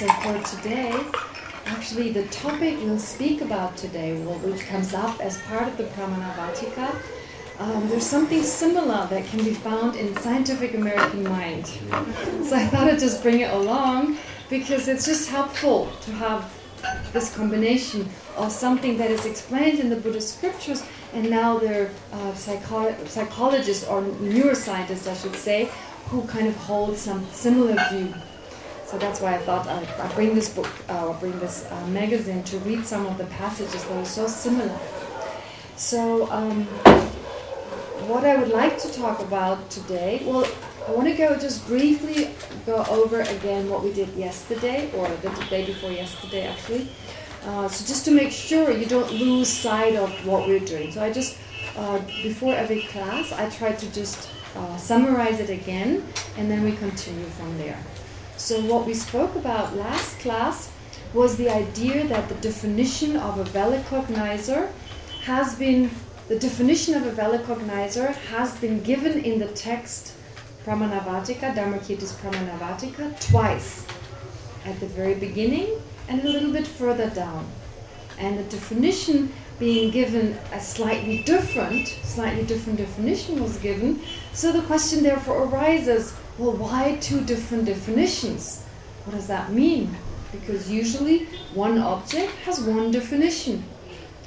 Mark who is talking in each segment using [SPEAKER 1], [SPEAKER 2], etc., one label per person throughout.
[SPEAKER 1] So for today, actually the topic we'll speak about today, which comes up as part of the Pramanavarttika, um, there's something similar that can be found in Scientific American Mind. So I thought I'd just bring it along because it's just helpful to have this combination of something that is explained in the Buddhist scriptures and now there are uh, psycho psychologists or neuroscientists, I should say, who kind of hold some similar view. So that's why I thought I'd, I'd bring this book, uh, bring this uh, magazine to read some of the passages that are so similar. So um, what I would like to talk about today, well, I want to go just briefly go over again what we did yesterday, or the day before yesterday actually. Uh, so just to make sure you don't lose sight of what we're doing. So I just, uh, before every class, I try to just uh, summarize it again, and then we continue from there. So what we spoke about last class was the idea that the definition of a valid cognizer has been, the definition of a valid cognizer has been given in the text Pramanavarttika, Dharmakirti's Pramanavarttika, twice. At the very beginning and a little bit further down. And the definition being given a slightly different, slightly different definition was given. So the question therefore arises, well, why two different definitions? What does that mean? Because usually one object has one definition.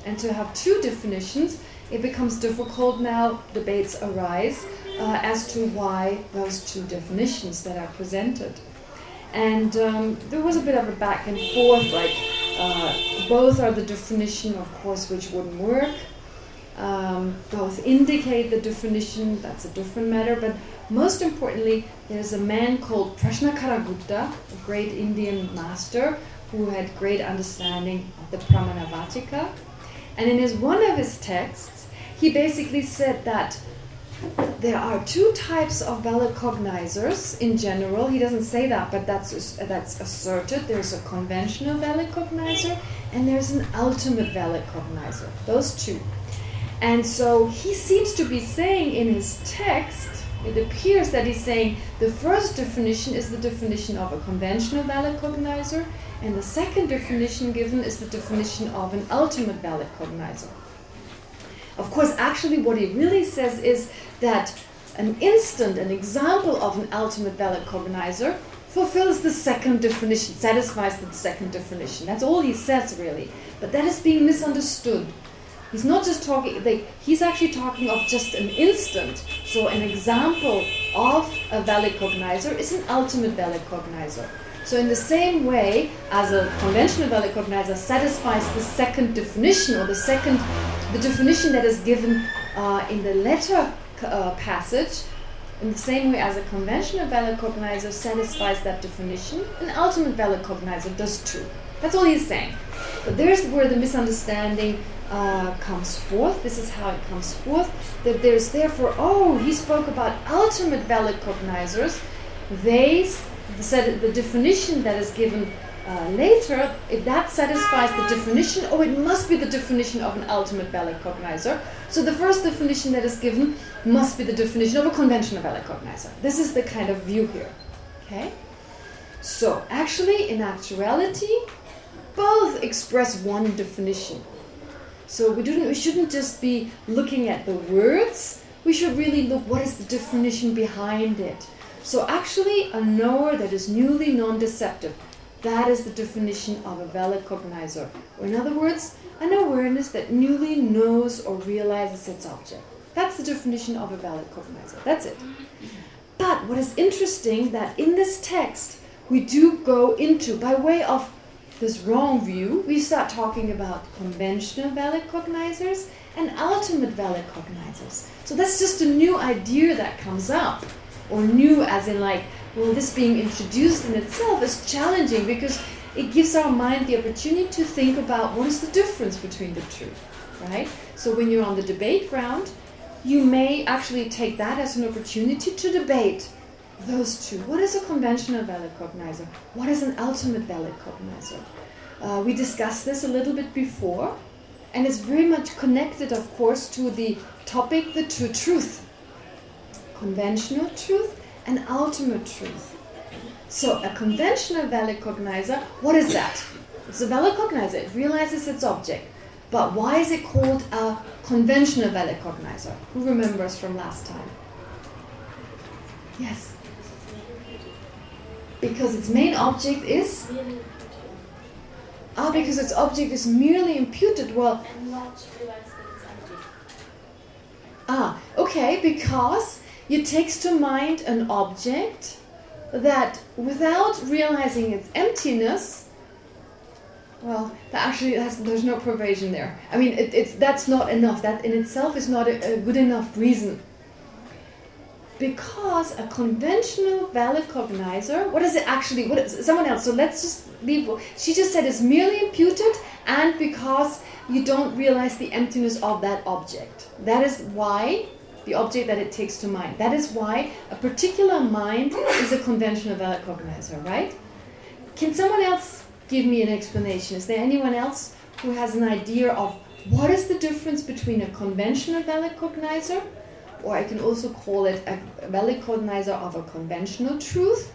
[SPEAKER 1] And to have two definitions, it becomes difficult now, debates arise, uh, as to why those two definitions that are presented. And um, there was a bit of a back and forth, like uh, both are the definition, of course, which wouldn't work. Um, both indicate the definition, that's a different matter, but most importantly, there's a man called Prajnakaragupta, a great Indian master, who had great understanding of the Pramanavarttika. And in his one of his texts, he basically said that there are two types of valid cognizers in general. He doesn't say that, but that's that's asserted. There's a conventional valid cognizer, and there's an ultimate valid cognizer. Those two. And so he seems to be saying in his text, it appears that he's saying the first definition is the definition of a conventional valid cognizer, and the second definition given is the definition of an ultimate valid cognizer. Of course, actually what he really says is that an instant, an example of an ultimate valid cognizer fulfills the second definition, satisfies the second definition. That's all he says, really. But that is being misunderstood. He's not just talking, he's actually talking of just an instant. So an example of a valid cognizer is an ultimate valid cognizer. So in the same way as a conventional valid cognizer satisfies the second definition or the second, the definition that is given uh, in the letter uh, passage, in the same way as a conventional valid cognizer satisfies that definition, an ultimate valid cognizer does too. That's all he's saying. But there's where the misunderstanding uh, comes forth. This is how it comes forth. That there's therefore, oh, he spoke about ultimate valid cognizers. They said the definition that is given uh, later, if that satisfies the definition, oh, it must be the definition of an ultimate valid cognizer. So the first definition that is given must be the definition of a conventional valid cognizer. This is the kind of view here. Okay? So, actually, in actuality, both express one definition. So we, don't, we shouldn't just be looking at the words, we should really look what is the definition behind it. So actually, a knower that is newly non-deceptive, that is the definition of a valid cognizer. Or in other words, an awareness that newly knows or realizes its object. That's the definition of a valid cognizer. That's it. But what is interesting that in this text, we do go into, by way of this wrong view, we start talking about conventional valid cognizers and ultimate valid cognizers. So that's just a new idea that comes up or new as in like, well, this being introduced in itself is challenging because it gives our mind the opportunity to think about what is the difference between the two, right? So when you're on the debate ground, you may actually take that as an opportunity to debate those two. What is a conventional valid cognizer? What is an ultimate valid cognizer? Uh, we discussed this a little bit before, and it's very much connected, of course, to the topic, the two truth conventional truth and ultimate truth. So a conventional valid cognizer, what is that? It's a valid cognizer. It realizes its object. But why is it called a conventional valid cognizer? Who remembers from last time? Yes. Because its main object is? Ah, because its object is merely imputed. Well, Ah, okay, because it takes to mind an object that without realizing its emptiness, well, that actually has, there's no pervasion there. I mean, it, it's that's not enough. That in itself is not a, a good enough reason. Because a conventional valid cognizer, what is it actually? What is someone else? So let's just leave. She just said it's merely imputed, and because you don't realize the emptiness of that object. That is why the object that it takes to mind. That is why a particular mind is a conventional valid cognizer, right? Can someone else give me an explanation? Is there anyone else who has an idea of what is the difference between a conventional valid cognizer, or I can also call it a valid cognizer of a conventional truth,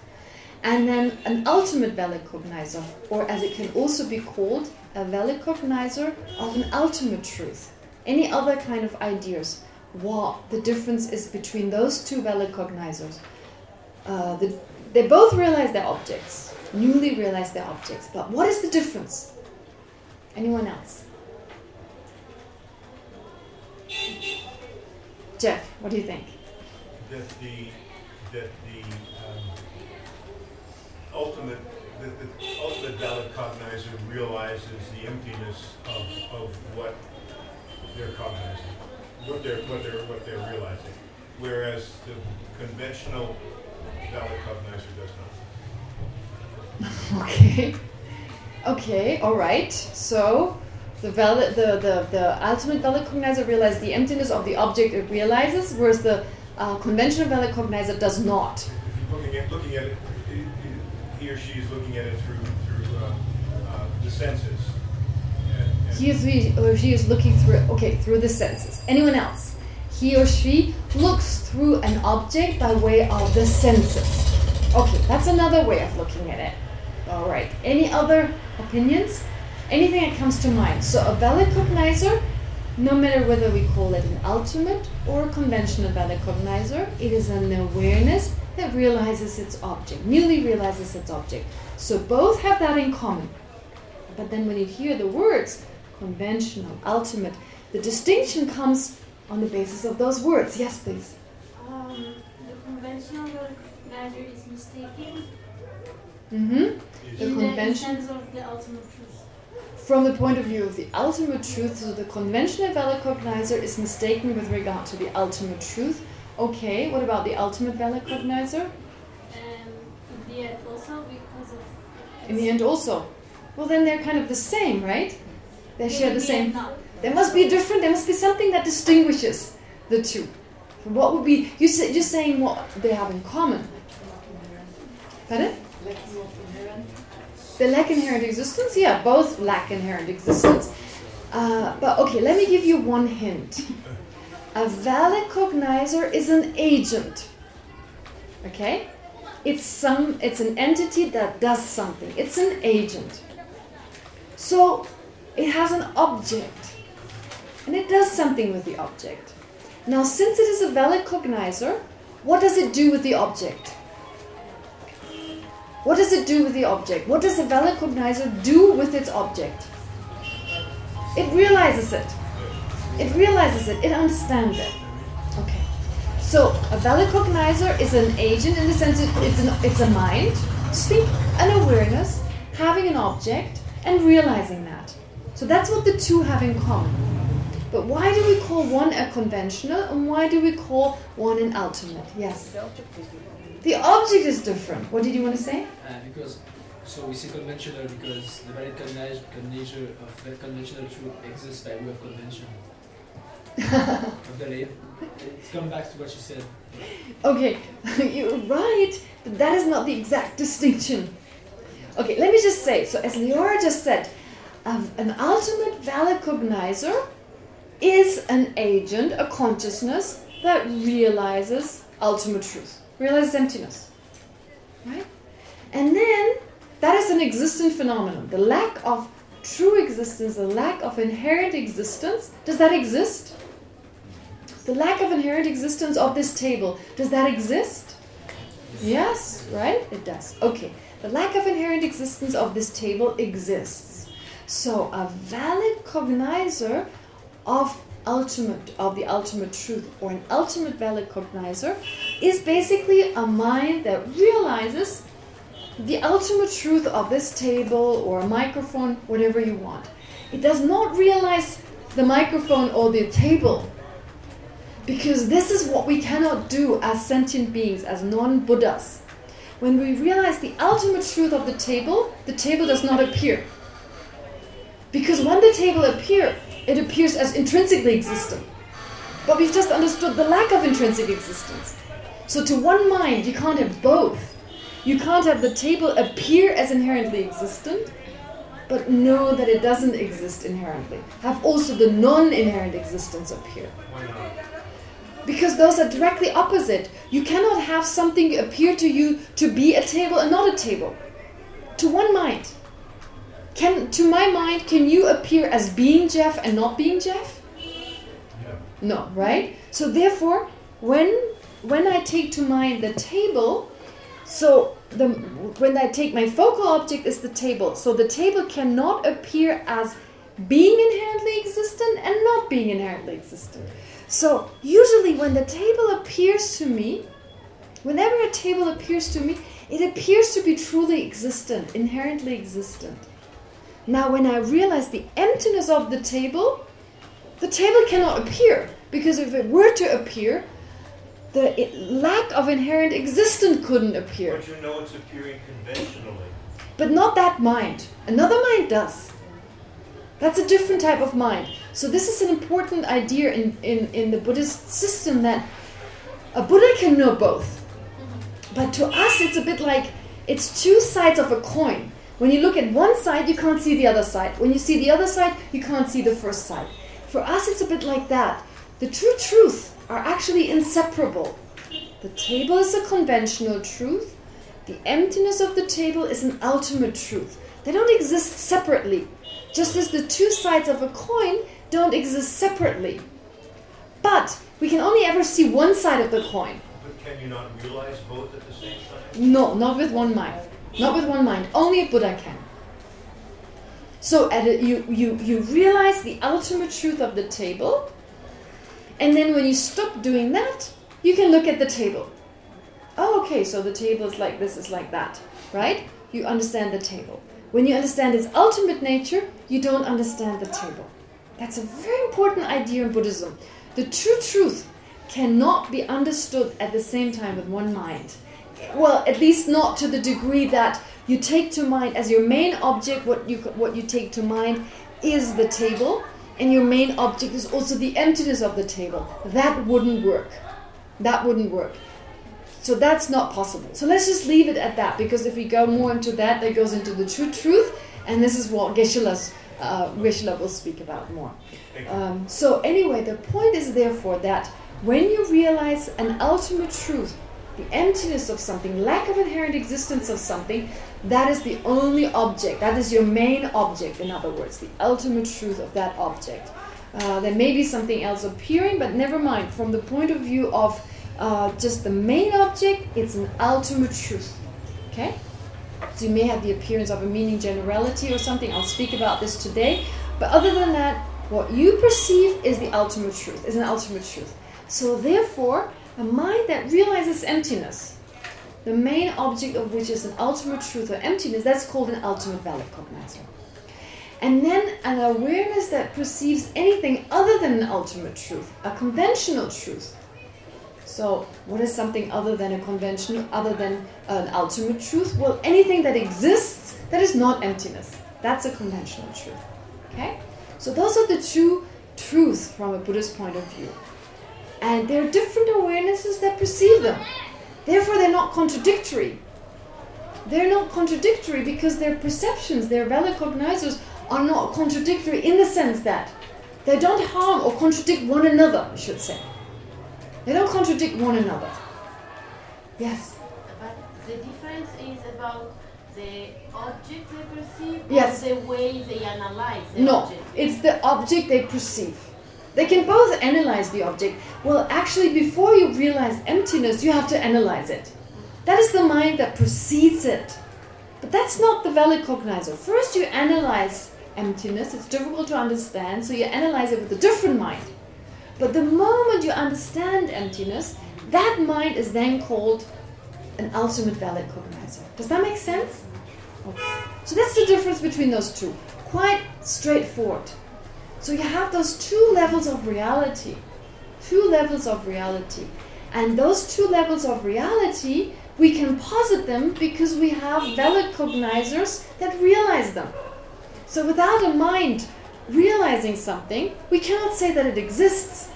[SPEAKER 1] and then an ultimate valid cognizer, or as it can also be called, a valid cognizer of an ultimate truth. Any other kind of ideas? What the difference is between those two valid cognizers? Uh, the, they both realize their objects, newly realize their objects, but what is the difference? Anyone else? Jeff, what do you think?
[SPEAKER 2] That the that the um, ultimate that the ultimate valid cognizer realizes the emptiness of, of what they're cognizing, what they're what they're what they're realizing, whereas the conventional valid cognizer does
[SPEAKER 1] not. okay. Okay. All right. So. The, valid, the, the, the ultimate valid cognizer realizes the emptiness of the object it realizes, whereas the uh, conventional valid cognizer does not.
[SPEAKER 2] Looking at, looking at it he or she is looking at it through through uh, uh, the senses. And, and
[SPEAKER 1] he or she is looking through okay through the senses. Anyone else? He or she looks through an object by way of the senses. Okay, that's another way of looking at it. All right. Any other opinions? Anything that comes to mind? So a valid cognizer, no matter whether we call it an ultimate or a conventional valid cognizer, it is an awareness that realizes its object, newly realizes its object. So both have that in common. But then when you hear the words conventional, ultimate, the distinction comes on the basis of those words. Yes, please.
[SPEAKER 3] Um, the conventional measure is mistaken.
[SPEAKER 1] Mm-hmm.
[SPEAKER 3] The the sense of the ultimate.
[SPEAKER 1] From the point of view of the ultimate truth, so the conventional valid cognizer is mistaken with regard to the ultimate truth, Okay, what about the ultimate valid cognizer? Um,
[SPEAKER 3] in the end also because of...
[SPEAKER 1] In the end also. Well, then they're kind of the same, right? They share the same... There must be a different, there must be something that distinguishes the two. What would be, you say, you're saying what they have in common. Pardon? They lack inherent existence? Yeah, both lack inherent existence. Uh, but okay, let me give you one hint. A valid cognizer is an agent. Okay? It's some it's an entity that does something. It's an agent. So it has an object. And it does something with the object. Now since it is a valid cognizer, what does it do with the object? What does it do with the object? What does a valid cognizer do with its object? It realizes it. It realizes it. It understands it. Okay. So a valid cognizer is an agent in the sense it, it's an it's a mind, speak an awareness, having an object, and realizing that. So that's what the two have in common. But why do we call one a conventional and why do we call one an ultimate? Yes. The object is. The object is different. What did you want to say?
[SPEAKER 4] Uh, because so we say conventional because the valid cognizer of that conventional truth exists by way of convention of the. It's coming back to what you said.
[SPEAKER 1] Okay, you're right, but that is not the exact distinction. Okay, let me just say, so as Leora just said, an ultimate valid cognizer is an agent, a consciousness that realizes ultimate truth, realizes emptiness. Right? And then that is an existent phenomenon. The lack of true existence, the lack of inherent existence, does that exist? The lack of inherent existence of this table, does that exist? Yes, right? It does. Okay. The lack of inherent existence of this table exists. So a valid cognizer of ultimate of the ultimate truth or an ultimate valid cognizer is basically a mind that realizes the ultimate truth of this table or a microphone, whatever you want. It does not realize the microphone or the table because this is what we cannot do as sentient beings, as non-Buddhas. When we realize the ultimate truth of the table, the table does not appear. Because when the table appears, it appears as intrinsically existent. But we've just understood the lack of intrinsic existence. So to one mind, you can't have both. You can't have the table appear as inherently existent, but know that it doesn't exist inherently. Have also the non-inherent existence appear. Because those are directly opposite. You cannot have something appear to you to be a table and not a table. To one mind. Can To my mind, can you appear as being Jeff and not being Jeff?
[SPEAKER 2] Yeah.
[SPEAKER 1] No, right? So therefore, when when I take to mind the table, so the when I take my focal object is the table. So the table cannot appear as being inherently existent and not being inherently existent. So usually when the table appears to me, whenever a table appears to me, it appears to be truly existent, inherently existent. Now when I realize the emptiness of the table, the table cannot appear. Because if it were to appear, the lack of inherent existence couldn't appear.
[SPEAKER 2] But you know it's appearing conventionally.
[SPEAKER 1] But not that mind. Another mind does. That's a different type of mind. So this is an important idea in, in, in the Buddhist system that a Buddha can know both. But to us it's a bit like it's two sides of a coin. When you look at one side, you can't see the other side. When you see the other side, you can't see the first side. For us it's a bit like that. The two truth are actually inseparable. The table is a conventional truth. The emptiness of the table is an ultimate truth. They don't exist separately. Just as the two sides of a coin don't exist separately. But we can only ever see one side of the coin.
[SPEAKER 2] But can you not realize both at the same time?
[SPEAKER 1] No, not with one mind. Not with one mind. Only a Buddha can. So at a, you, you, you realize the ultimate truth of the table. And then when you stop doing that, you can look at the table. Oh, okay, so the table is like this, is like that. Right? You understand the table. When you understand its ultimate nature, you don't understand the table. That's a very important idea in Buddhism. The two truth cannot be understood at the same time with one mind. Well, at least not to the degree that you take to mind as your main object, what you what you take to mind is the table, and your main object is also the emptiness of the table. That wouldn't work. That wouldn't work. So that's not possible. So let's just leave it at that, because if we go more into that, that goes into the two truth, and this is what Geshe-la's uh, Geshe-la will speak about more. Um, so anyway, the point is therefore that when you realize an ultimate truth, the emptiness of something, lack of inherent existence of something, that is the only object. That is your main object, in other words, the ultimate truth of that object. Uh, there may be something else appearing, but never mind. From the point of view of uh, just the main object, it's an ultimate truth. Okay? So you may have the appearance of a meaning generality or something. I'll speak about this today. But other than that, what you perceive is the ultimate truth, is an ultimate truth. So therefore, a mind that realizes emptiness, the main object of which is an ultimate truth or emptiness, that's called an ultimate valid cognizer. And then an awareness that perceives anything other than an ultimate truth, a conventional truth. So what is something other than a conventional, other than an ultimate truth? Well, anything that exists that is not emptiness. That's a conventional truth. Okay? So those are the two truths from a Buddhist point of view. And there are different awarenesses that perceive them. Therefore, they're not contradictory. They're not contradictory because their perceptions, their valid cognizers, are not contradictory in the sense that they don't harm or contradict one another, I should say. They don't contradict one another. Yes.
[SPEAKER 5] But the difference is about the object they perceive
[SPEAKER 1] Yes.
[SPEAKER 5] the way they analyze the
[SPEAKER 1] No,
[SPEAKER 5] object?
[SPEAKER 1] it's the object they perceive. They can both analyze the object. Well, actually, before you realize emptiness, you have to analyze it. That is the mind that precedes it. But that's not the valid cognizer. First, you analyze emptiness. It's difficult to understand, so you analyze it with a different mind. But the moment you understand emptiness, that mind is then called an ultimate valid cognizer. Does that make sense? Okay. So that's the difference between those two. Quite straightforward. So you have those two levels of reality. Two levels of reality. And those two levels of reality, we can posit them because we have valid cognizers that realize them. So without a mind realizing something, we cannot say that it exists.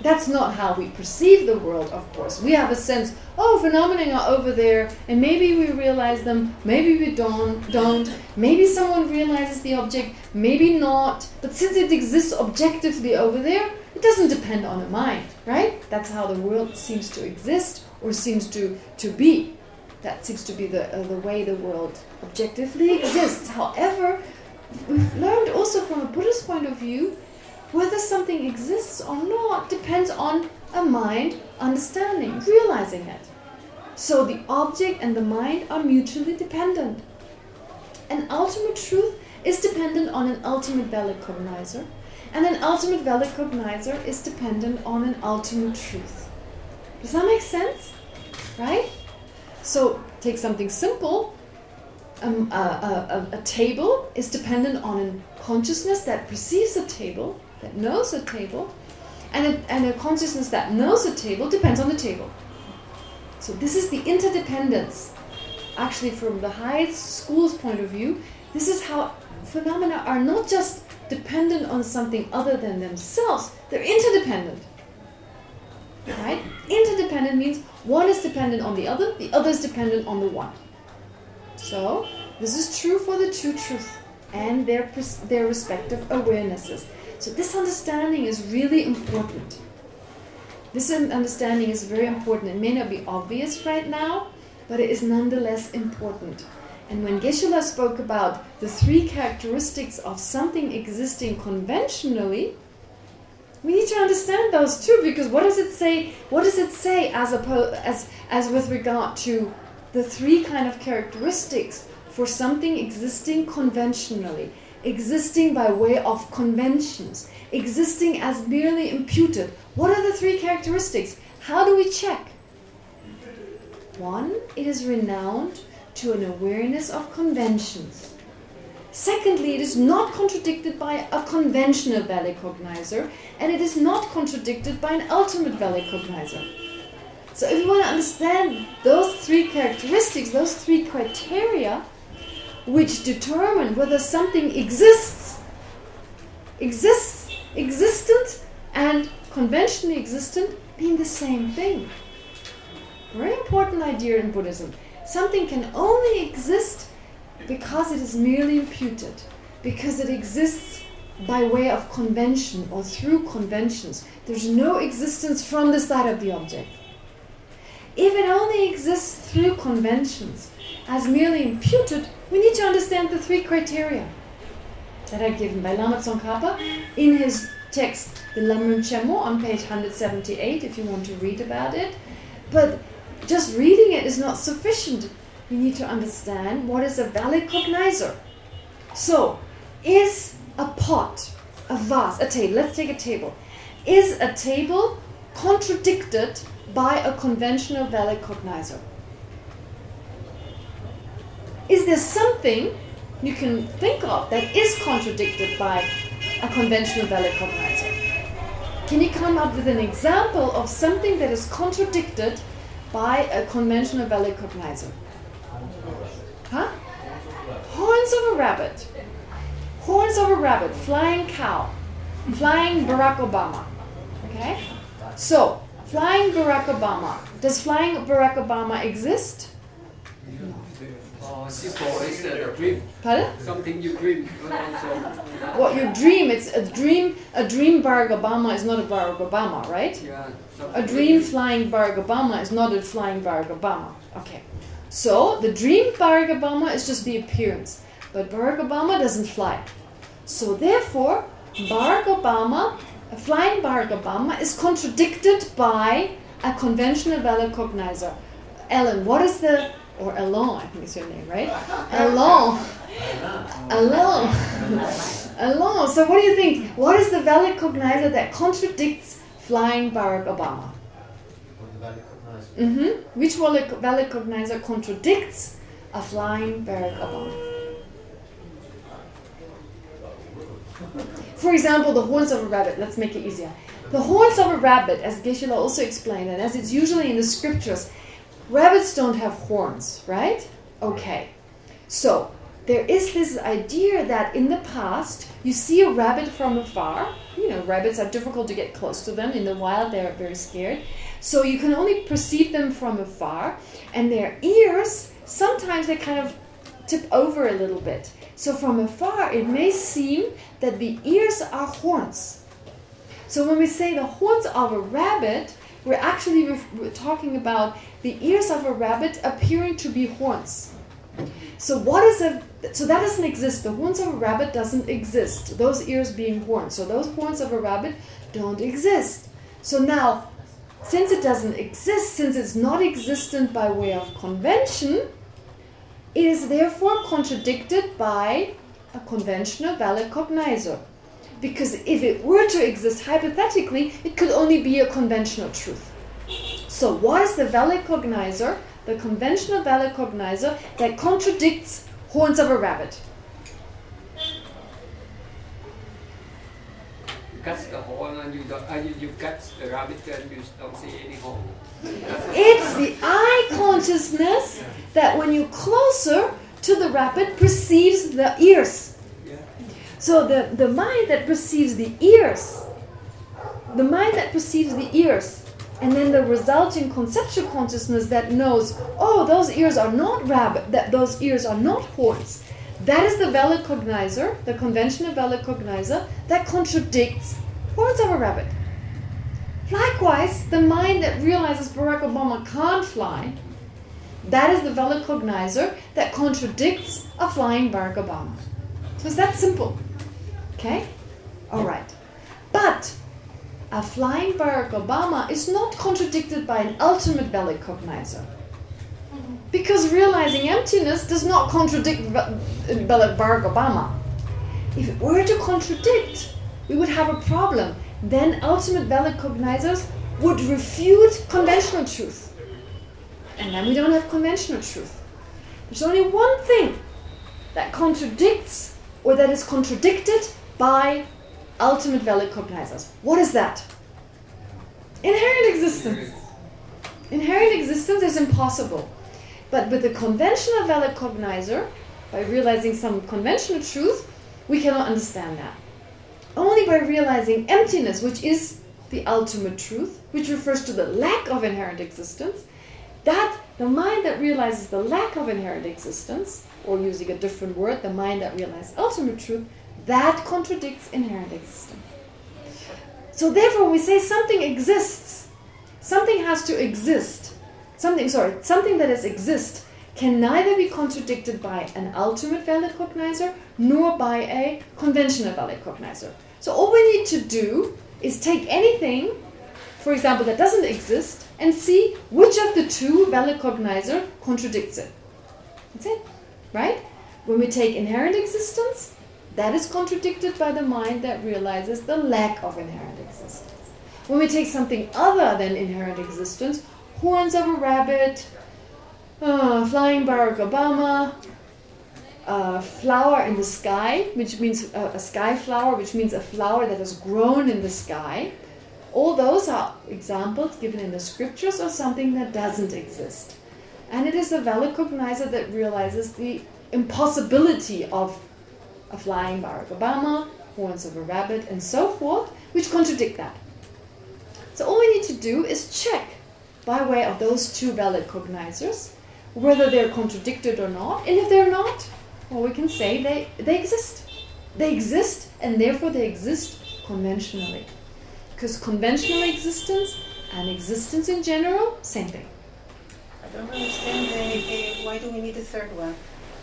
[SPEAKER 1] That's not how we perceive the world, of course. We have a sense, oh, phenomena are over there, and maybe we realize them, maybe we don't, don't. Maybe someone realizes the object, maybe not. But since it exists objectively over there, it doesn't depend on a mind, right? That's how the world seems to exist, or seems to, to be. That seems to be the, uh, the way the world objectively exists. However, we've learned also from a Buddhist point of view whether something exists or not depends on a mind understanding, realizing it. So the object and the mind are mutually dependent. An ultimate truth is dependent on an ultimate valid cognizer, and an ultimate valid cognizer is dependent on an ultimate truth. Does that make sense? Right? So take something simple. Um, a, a, table is dependent on a consciousness that perceives a table, that knows a table, and a, and a consciousness that knows a table depends on the table. So this is the interdependence. Actually, from the highest school's point of view, this is how phenomena are not just dependent on something other than themselves, they're interdependent. Right? Interdependent means one is dependent on the other, the other is dependent on the one. So, this is true for the two truths and their, their respective awarenesses. So this understanding is really important. This understanding is very important. It may not be obvious right now, but it is nonetheless important. And when Geshe-la spoke about the three characteristics of something existing conventionally, we need to understand those too, because what does it say? What does it say as as as with regard to the three kind of characteristics for something existing conventionally, existing by way of conventions, existing as merely imputed? What are the three characteristics? How do we check? One, it is renowned to an awareness of conventions. Secondly, it is not contradicted by a conventional valid cognizer, and it is not contradicted by an ultimate valid cognizer. So if you want to understand those three characteristics, those three criteria, which determine whether something exists, exists, existent, and conventionally existent being the same thing. Very important idea in Buddhism. Something can only exist because it is merely imputed, because it exists by way of convention or through conventions. There's no existence from the side of the object. If it only exists through conventions, as merely imputed, we need to understand the three criteria that are given by Lama Tsongkhapa in his text, the Lamrim Chenmo, on page 178, if you want to read about it. But just reading it is not sufficient. We need to understand what is a valid cognizer. So, is a pot, a vase, a table, let's take a table. Is a table contradicted by a conventional valid cognizer? Is there something you can think of that is contradicted by a conventional valid cognizer? Can you come up with an example of something that is contradicted by a conventional valid cognizer? Huh? Horns of a rabbit. Horns of a rabbit, flying cow, flying Barack Obama. Okay? So, flying Barack Obama. Does flying Barack Obama exist?
[SPEAKER 6] Simple is a dream.
[SPEAKER 1] Pardon?
[SPEAKER 6] Something you dream.
[SPEAKER 1] What you dream, it's a dream, a dream Barack Obama is not a Barack Obama, right?
[SPEAKER 6] yeah,
[SPEAKER 1] A dream flying Barack Obama is not a flying Barack Obama. Okay. So the dream Barack Obama is just the appearance. But Barack Obama doesn't fly. So therefore, Barack Obama, a flying Barack Obama, is contradicted by a conventional valid cognizer. Ellen, what is the, or Alon, I think is your name, right? Alon. Alon. Alon. So what do you think? What is the valid cognizer that contradicts flying Barack Obama? Mm -hmm. Which valid cognizer contradicts a flying Barack Obama? For example, the horns of a rabbit. Let's make it easier. The horns of a rabbit, as Geshe-la also explained, and as it's usually in the scriptures, rabbits don't have horns, right? Okay. So, there is this idea that in the past, you see a rabbit from afar. You know, rabbits are difficult to get close to them. In the wild, they're very scared. So you can only perceive them from afar. And their ears, sometimes they kind of tip over a little bit. So from afar, it may seem that the ears are horns. So when we say the horns of a rabbit, we're actually we're talking about the ears of a rabbit appearing to be horns. So what is a so that doesn't exist. The horns of a rabbit doesn't exist. Those ears being horns. So those horns of a rabbit don't exist. So now, since it doesn't exist, since it's not existent by way of convention, it is therefore contradicted by a conventional valid cognizer. Because if it were to exist hypothetically, it could only be a conventional truth. So what is the valid cognizer, the conventional valid cognizer, that contradicts horns of a rabbit?
[SPEAKER 6] You cut the horn and you, don't, you, you cut the rabbit and you don't see any horn.
[SPEAKER 1] It's the eye consciousness that when you're closer to the rabbit perceives the ears. So the, the mind that perceives the ears, the mind that perceives the ears, and then the resulting conceptual consciousness that knows, oh, those ears are not rabbit, that those ears are not horns. That is the valid cognizer, the conventional valid cognizer, that contradicts horns of a rabbit. Likewise, the mind that realizes Barack Obama can't fly, that is the valid cognizer that contradicts a flying Barack Obama. So it's that simple. Okay? All right. But a flying Barack Obama is not contradicted by an ultimate valid cognizer. Because realizing emptiness does not contradict Barack Obama. If it were to contradict, we would have a problem then ultimate valid cognizers would refute conventional truth. And then we don't have conventional truth. There's only one thing that contradicts or that is contradicted by ultimate valid cognizers. What is that? Inherent existence. Inherent existence is impossible. But with the conventional valid cognizer, by realizing some conventional truth, we cannot understand that only by realizing emptiness, which is the ultimate truth, which refers to the lack of inherent existence, that the mind that realizes the lack of inherent existence, or using a different word, the mind that realizes ultimate truth, that contradicts inherent existence. So therefore we say something exists. Something has to exist. Something, sorry, something that has exist can neither be contradicted by an ultimate valid cognizer nor by a conventional valid cognizer. So all we need to do is take anything, for example, that doesn't exist, and see which of the two valid cognizer contradicts it. That's it, right? When we take inherent existence, that is contradicted by the mind that realizes the lack of inherent existence. When we take something other than inherent existence, horns of a rabbit, uh, flying Barack Obama, a flower in the sky, which means a, a sky flower, which means a flower that has grown in the sky. All those are examples given in the scriptures of something that doesn't exist. And it is a valid cognizer that realizes the impossibility of a flying Barack Obama, horns of a rabbit, and so forth, which contradict that. So all we need to do is check, by way of those two valid cognizers, whether they're contradicted or not. And if they're not, well, we can say they, they exist. They exist, and therefore they exist conventionally. Because conventional existence and existence in general, same thing.
[SPEAKER 7] I don't understand why do we need a third one?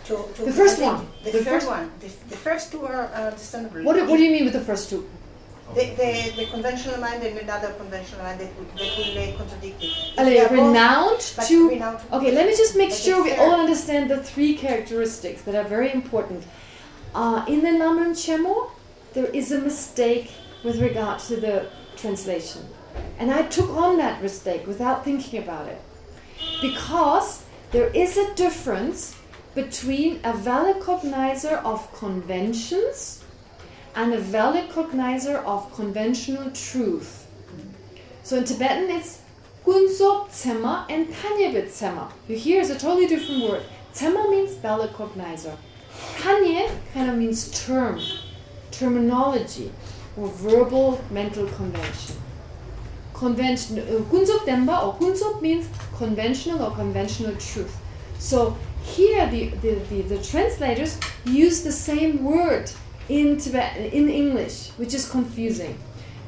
[SPEAKER 7] To, to
[SPEAKER 1] The first one.
[SPEAKER 7] The,
[SPEAKER 1] The first-
[SPEAKER 7] one. The, the first two are uh, understandable.
[SPEAKER 1] What, do- what do you mean with the first two?
[SPEAKER 7] The, the, the conventional mind and another conventional mind that, will- that will uh, contradict it. If
[SPEAKER 1] Are
[SPEAKER 7] they
[SPEAKER 1] they
[SPEAKER 7] both-
[SPEAKER 1] renowned to...
[SPEAKER 7] renowned-
[SPEAKER 1] Okay, let me just make sure we all understand the three characteristics that are very important. Uh, in the Lamrim Chenmo, there is a mistake with regard to the translation. And I took on that mistake without thinking about it. Because there is a difference between a valid cognizer of conventions and a valid cognizer of conventional truth. So in Tibetan, it's Gunsop Tsema and Tanyebit Tsema. You hear is a totally different word. Tsema means valid cognizer. Kind of means term, terminology, or verbal mental convention. Convention, uh, Demba or Gunsop means conventional or conventional truth. So here the, the, the, the translators use the same word in in English, which is confusing.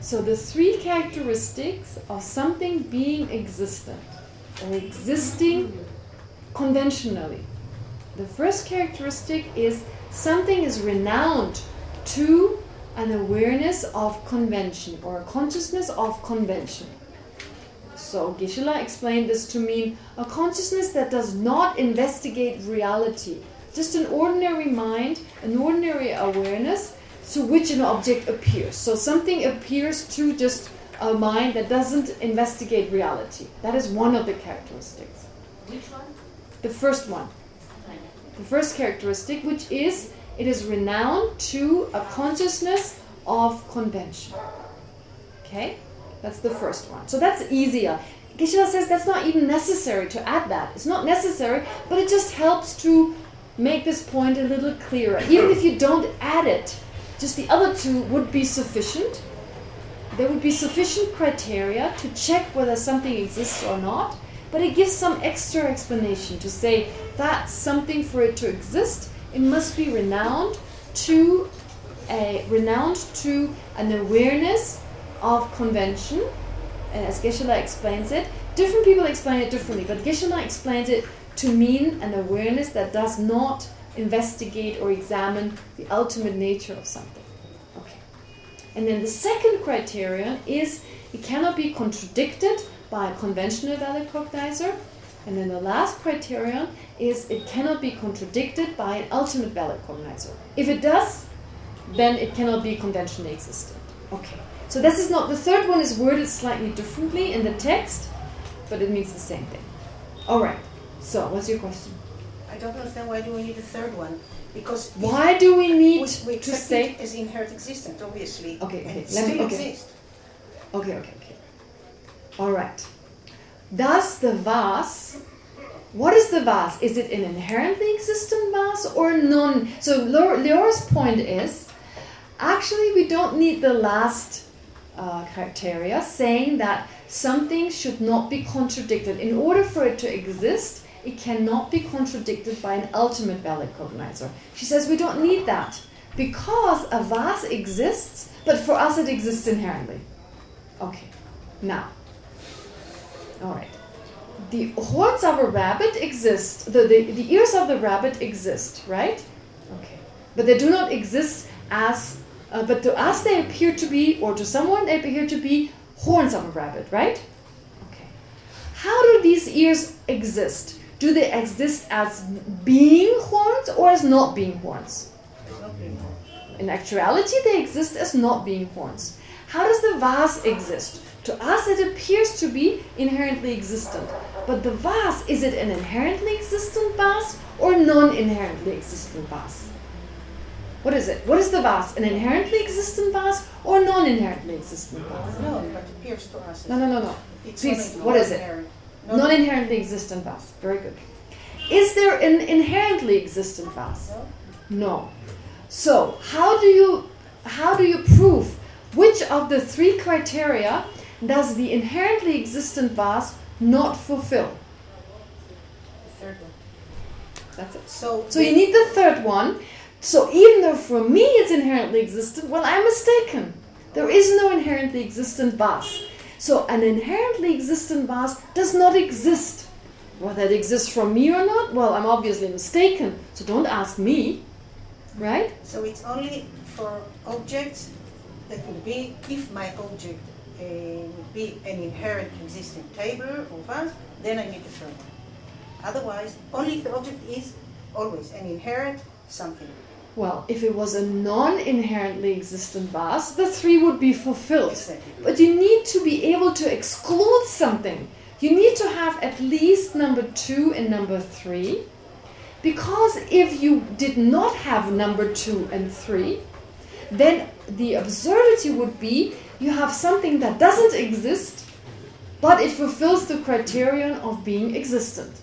[SPEAKER 1] So the three characteristics of something being existent or existing conventionally. The first characteristic is something is renowned to an awareness of convention or a consciousness of convention. So Geshe-la explained this to mean a consciousness that does not investigate reality. Just an ordinary mind, an ordinary awareness to which an object appears. So something appears to just a mind that doesn't investigate reality. That is one of the characteristics.
[SPEAKER 5] Which one?
[SPEAKER 1] The first one. The first characteristic, which is it is renowned to a consciousness of convention. Okay? That's the first one. So that's easier. Geshe-la says that's not even necessary to add that. It's not necessary, but it just helps to make this point a little clearer. Even if you don't add it, just the other two would be sufficient. There would be sufficient criteria to check whether something exists or not, but it gives some extra explanation to say that's something for it to exist. It must be renowned to a renowned to an awareness of convention. And as Geshe-la explains it, different people explain it differently, but Geshe-la explains it to mean an awareness that does not investigate or examine the ultimate nature of something. Okay. And then the second criterion is it cannot be contradicted by a conventional valid cognizer. And then the last criterion is it cannot be contradicted by an ultimate valid cognizer. If it does, then it cannot be conventionally existent. Okay. So this is not, the third one is worded slightly differently in the text, but it means the same thing. All right. So what's your question?
[SPEAKER 7] I don't understand why do we need a third one? Because
[SPEAKER 1] Why do we need
[SPEAKER 7] we, we
[SPEAKER 1] to say...
[SPEAKER 7] it as inherent existence, obviously.
[SPEAKER 1] Okay,
[SPEAKER 7] and
[SPEAKER 1] okay,
[SPEAKER 7] it
[SPEAKER 1] let me-
[SPEAKER 7] still
[SPEAKER 1] okay.
[SPEAKER 7] exists.
[SPEAKER 1] Okay, okay, okay. All right. Does the vase, what is the vase? Is it an inherently existent vase or non? So Leo- Leora's point is, actually we don't need the last uh, criteria saying that something should not be contradicted. In order for it to exist, it cannot be contradicted by an ultimate valid cognizer. She says we don't need that because a vase exists, but for us it exists inherently. Okay, now, all right. The horns of a rabbit exist. The, the the ears of the rabbit exist, right? Okay, but they do not exist as. Uh, but to us, they appear to be, or to someone, they appear to be horns of a rabbit, right? Okay. How do these ears exist? Do they exist as being horns or as not being horns? In actuality, they exist as not being horns. How does the vase exist? To us, it appears to be inherently existent. But the vase, is it an inherently existent vase or non-inherently existent vase? What is it? What is the vase? An inherently existent vase or non-inherently existent vase?
[SPEAKER 7] No, but it appears to us.
[SPEAKER 1] No, no, no, no.
[SPEAKER 7] It's
[SPEAKER 1] Please, what is it? Non-inherently existent vase. Very good. Is there an inherently existent vase?
[SPEAKER 7] no.
[SPEAKER 1] No. So how do you how do you prove which of the three criteria does the inherently existent vase not fulfill?
[SPEAKER 7] The third one.
[SPEAKER 1] That's it.
[SPEAKER 7] So,
[SPEAKER 1] So you need the third one. So even though for me it's inherently existent, well, I'm mistaken. There is no inherently existent vase. So an inherently existent vase does not exist. Whether it exists from me or not, well, I'm obviously mistaken, so don't ask me, right?
[SPEAKER 7] So it's only for objects that would be, if my object uh, would be an inherent existing table or vase, then I need to third one. Otherwise, only if the object is always an inherent something.
[SPEAKER 1] Well, if it was a non-inherently existent vase, the three would be fulfilled.
[SPEAKER 7] Exactly.
[SPEAKER 1] But you need to be able to exclude something. You need to have at least number two and number three. Because if you did not have number two and three, then the absurdity would be you have something that doesn't exist, but it fulfills the criterion of being existent.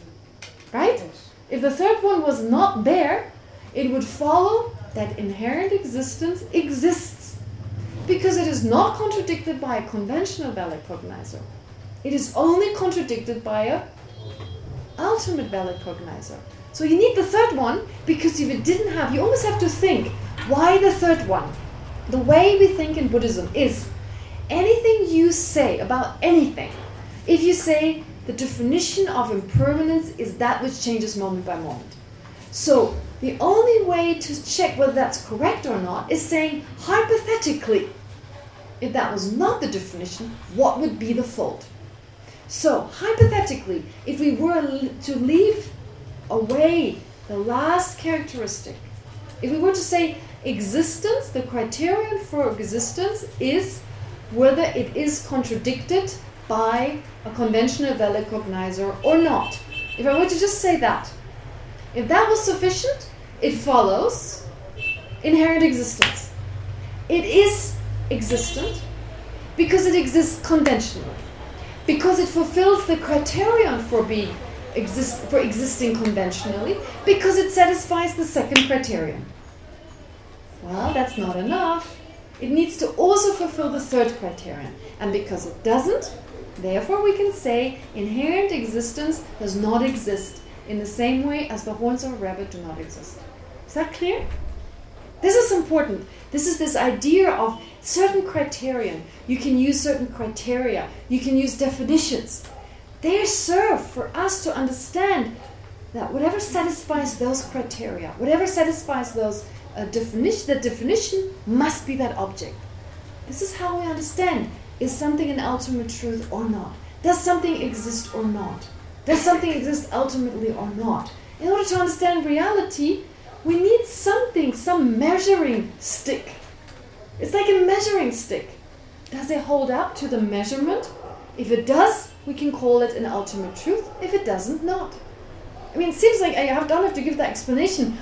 [SPEAKER 1] Right? If the third one was not there, it would follow that inherent existence exists because it is not contradicted by a conventional valid cognizer. It is only contradicted by a ultimate valid cognizer. So you need the third one because if you didn't have, you always have to think, why the third one? The way we think in Buddhism is anything you say about anything, if you say the definition of impermanence is that which changes moment by moment. So the only way to check whether that's correct or not is saying, hypothetically, if that was not the definition, what would be the fault? So, hypothetically, if we were to leave away the last characteristic, if we were to say existence, the criterion for existence is whether it is contradicted by a conventional valid cognizer or not. If I were to just say that, if that was sufficient, it follows inherent existence. It is existent because it exists conventionally. Because it fulfills the criterion for being exist for existing conventionally, because it satisfies the second criterion. Well, that's not enough. It needs to also fulfill the third criterion. And because it doesn't, therefore we can say inherent existence does not exist in the same way as the horns of a rabbit do not exist. Is that clear? This is important. This is this idea of certain criterion. You can use certain criteria. You can use definitions. They serve for us to understand that whatever satisfies those criteria, whatever satisfies those uh, definition, the definition must be that object. This is how we understand, is something an ultimate truth or not? Does something exist or not? Does something exist ultimately or not? In order to understand reality, we need something, some measuring stick. It's like a measuring stick. Does it hold up to the measurement? If it does, we can call it an ultimate truth. If it doesn't, not. I mean, it seems like I have, don't have to give that explanation.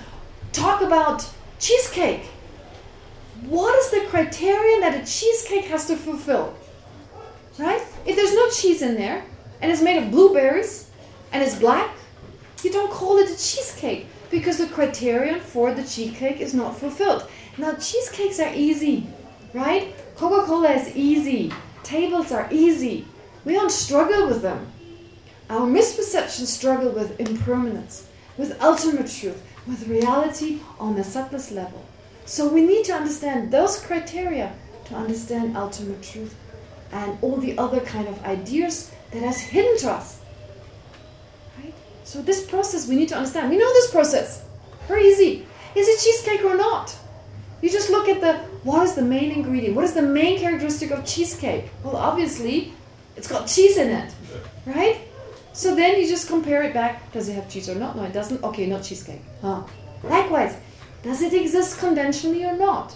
[SPEAKER 1] Talk about cheesecake. What is the criterion that a cheesecake has to fulfill? Right? If there's no cheese in there, and it's made of blueberries, and it's black, you don't call it a cheesecake because the criterion for the cheesecake is not fulfilled. Now, cheesecakes are easy, right? Coca-Cola is easy. Tables are easy. We don't struggle with them. Our misperceptions struggle with impermanence, with ultimate truth, with reality on the subtlest level. So we need to understand those criteria to understand ultimate truth and all the other kind of ideas that is hidden to us. So this process we need to understand. We know this process. Very easy. Is it cheesecake or not? You just look at the, what is the main ingredient? What is the main characteristic of cheesecake? Well, obviously, it's got cheese in it, right? So then you just compare it back. Does it have cheese or not? No, it doesn't. Okay, not cheesecake. Huh. Likewise, does it exist conventionally or not?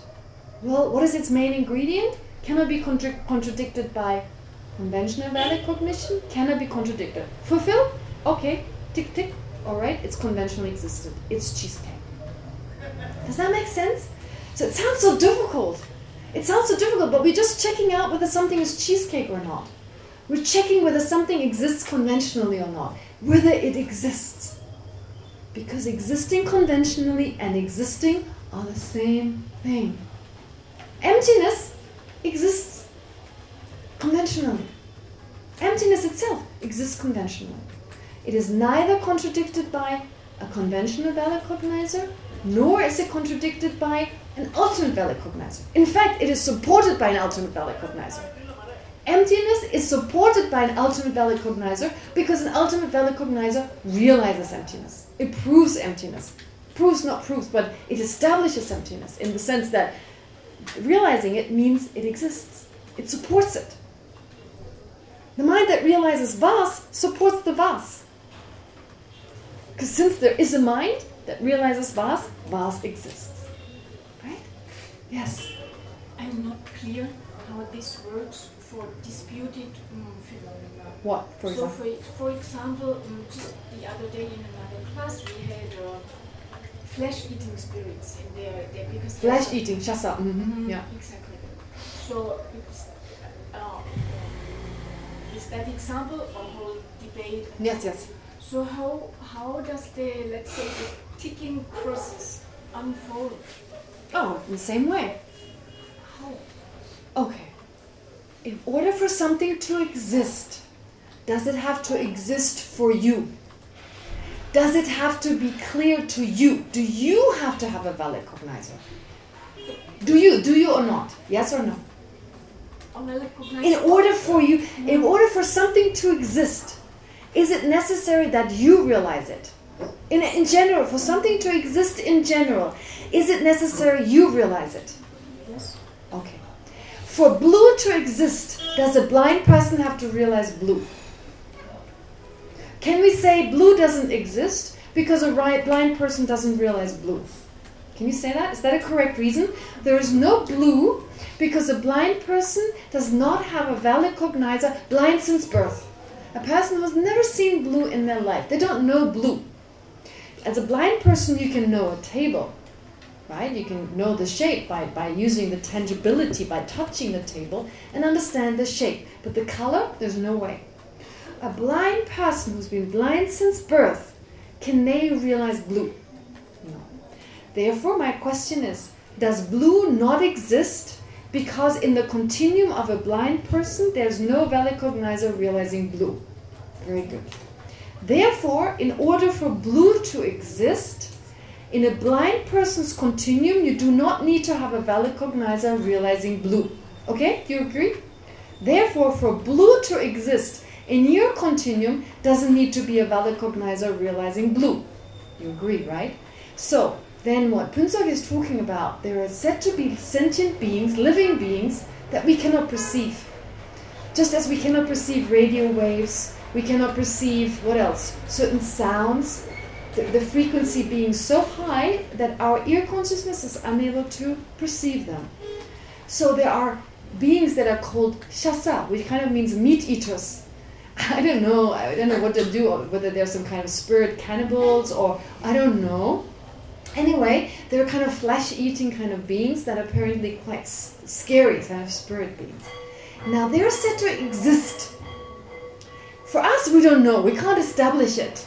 [SPEAKER 1] Well, what is its main ingredient? Can it be contra contradicted by conventional valid cognition? Can it be contradicted? Fulfill? Okay, tick, tick. All right, it's conventionally existent. It's cheesecake. Does that make sense? So it sounds so difficult. It sounds so difficult, but we're just checking out whether something is cheesecake or not. We're checking whether something exists conventionally or not. Whether it exists. Because existing conventionally and existing are the same thing. Emptiness exists conventionally. Emptiness itself exists conventionally. It is neither contradicted by a conventional valid cognizer, nor is it contradicted by an ultimate valid cognizer. In fact, it is supported by an ultimate valid cognizer. Emptiness is supported by an ultimate valid cognizer because an ultimate valid cognizer realizes emptiness. It proves emptiness. Proves, not proves, but it establishes emptiness in the sense that realizing it means it exists. It supports it. The mind that realizes vas supports the vas. Because since there is a mind that realizes vas, vas exists. Right? Yes.
[SPEAKER 8] I'm not clear how this works for disputed um, phenomena.
[SPEAKER 1] What, for
[SPEAKER 8] so
[SPEAKER 1] example?
[SPEAKER 8] For, for example, um, just the other day in another class we had uh, flesh-eating spirits in there, there because
[SPEAKER 1] Flesh eating, shasa. Mm -hmm. Yeah.
[SPEAKER 8] Exactly. So it's, uh, is that example a whole debate?
[SPEAKER 1] Yes, yes.
[SPEAKER 8] So how how does the let's say the ticking process unfold?
[SPEAKER 1] Oh, in the same way.
[SPEAKER 8] How?
[SPEAKER 1] Okay. In order for something to exist, does it have to exist for you? Does it have to be clear to you? Do you have to have a valid cognizer? Do you? Do you or not? Yes or no? In order for you, in order for something to exist, is it necessary that you realize it? In, in general, for something to exist in general, is it necessary you realize it?
[SPEAKER 8] Yes.
[SPEAKER 1] Okay. For blue to exist, does a blind person have to realize blue? Can we say blue doesn't exist because a blind person doesn't realize blue? Can you say that? Is that a correct reason? There is no blue because a blind person does not have a valid cognizer blind since birth. A person who has never seen blue in their life. They don't know blue. As a blind person, you can know a table, right? You can know the shape by, by using the tangibility, by touching the table, and understand the shape. But the color, there's no way. A blind person who's been blind since birth, can they realize blue? No. Therefore, my question is, does blue not exist because in the continuum of a blind person, there's no valid cognizer realizing blue? Very good. Therefore, in order for blue to exist, in a blind person's continuum, you do not need to have a valid cognizer realizing blue. Okay? You agree? Therefore, for blue to exist in your continuum, doesn't need to be a valid cognizer realizing blue. You agree, right? So, then what Punsok is talking about, there are said to be sentient beings, living beings, that we cannot perceive. Just as we cannot perceive radio waves, we cannot perceive, what else? Certain sounds, the, the, frequency being so high that our ear consciousness is unable to perceive them. So there are beings that are called shasa, which kind of means meat eaters. I don't know, I don't know what to do, whether they're some kind of spirit cannibals or I don't know. Anyway, they're kind of flesh-eating kind of beings that are apparently quite scary, kind of spirit beings. Now, they're said to exist for us, we don't know. We can't establish it.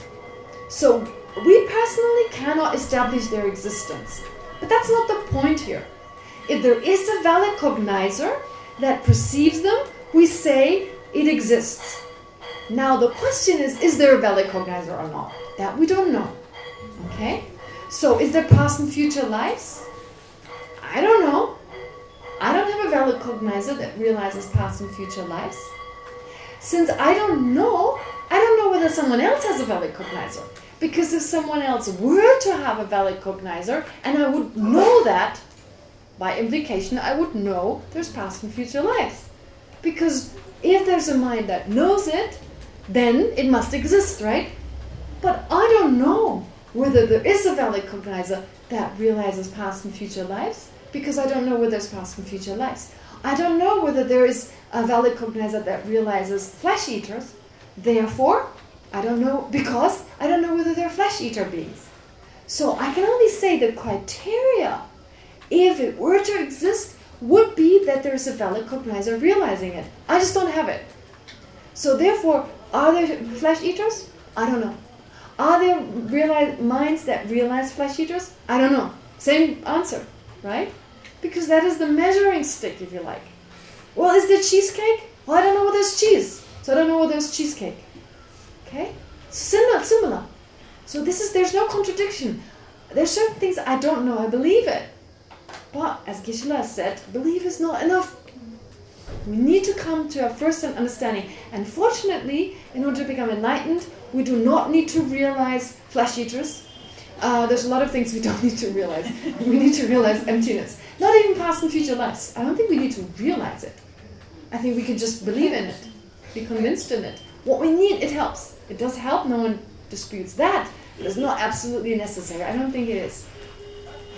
[SPEAKER 1] So we personally cannot establish their existence. But that's not the point here. If there is a valid cognizer that perceives them, we say it exists. Now the question is, is there a valid cognizer or not? That we don't know. Okay? So is there past and future lives? I don't know. I don't have a valid cognizer that realizes past and future lives. Since I don't know, I don't know whether someone else has a valid cognizer. Because if someone else were to have a valid cognizer, and I would know that, by implication, I would know there's past and future lives. Because if there's a mind that knows it, then it must exist, right? But I don't know whether there is a valid cognizer that realizes past and future lives, because I don't know whether there's past and future lives. I don't know whether there is a valid cognizer that realizes flesh eaters. Therefore, I don't know, because I don't know whether they're flesh eater beings. So I can only say the criteria, if it were to exist, would be that there's a valid cognizer realizing it. I just don't have it. So therefore, are there flesh eaters? I don't know. Are there realize, minds that realize flesh eaters? I don't know. Same answer, right? Because that is the measuring stick, if you like. Well, is there cheesecake? Well, I don't know whether there's cheese. So I don't know whether there's cheesecake. Okay? Similar, similar. So this is, there's no contradiction. There's certain things I don't know, I believe it. But, as Geshe-la said, belief is not enough. We need to come to a first understanding. And fortunately, in order to become enlightened, we do not need to realize flesh eaters. Uh, there's a lot of things we don't need to realize. we need to realize emptiness. Not even past and future lives. I don't think we need to realize it. I think we can just believe in it, be convinced in it. What we need, it helps. It does help. No one disputes that. It's not absolutely necessary. I don't think it is.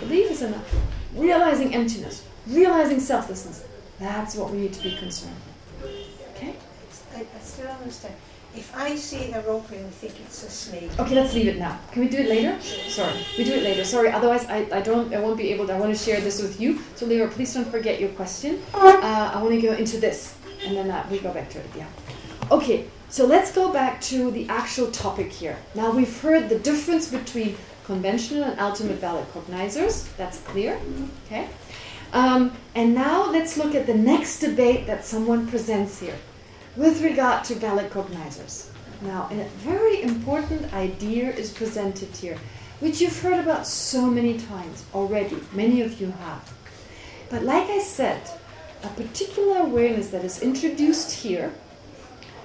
[SPEAKER 1] Belief is enough. Realizing emptiness, realizing selflessness. That's what we need to be concerned with. Okay?
[SPEAKER 7] I, I still don't understand. If I see a rope and think it's a snake,
[SPEAKER 1] Okay, let's leave it now. Can we do it later? Sorry, we do it later. Sorry, otherwise I, I don't I won't be able to. I want to share this with you. So Leo, please don't forget your question. Uh, I want to go into this, and then uh, we go back to it. Yeah. Okay, so let's go back to the actual topic here. Now we've heard the difference between conventional and ultimate valid cognizers. That's clear. Okay. Um, and now let's look at the next debate that someone presents here with regard to valid cognizers. Now, a very important idea is presented here, which you've heard about so many times already. Many of you have. But like I said, a particular awareness that is introduced here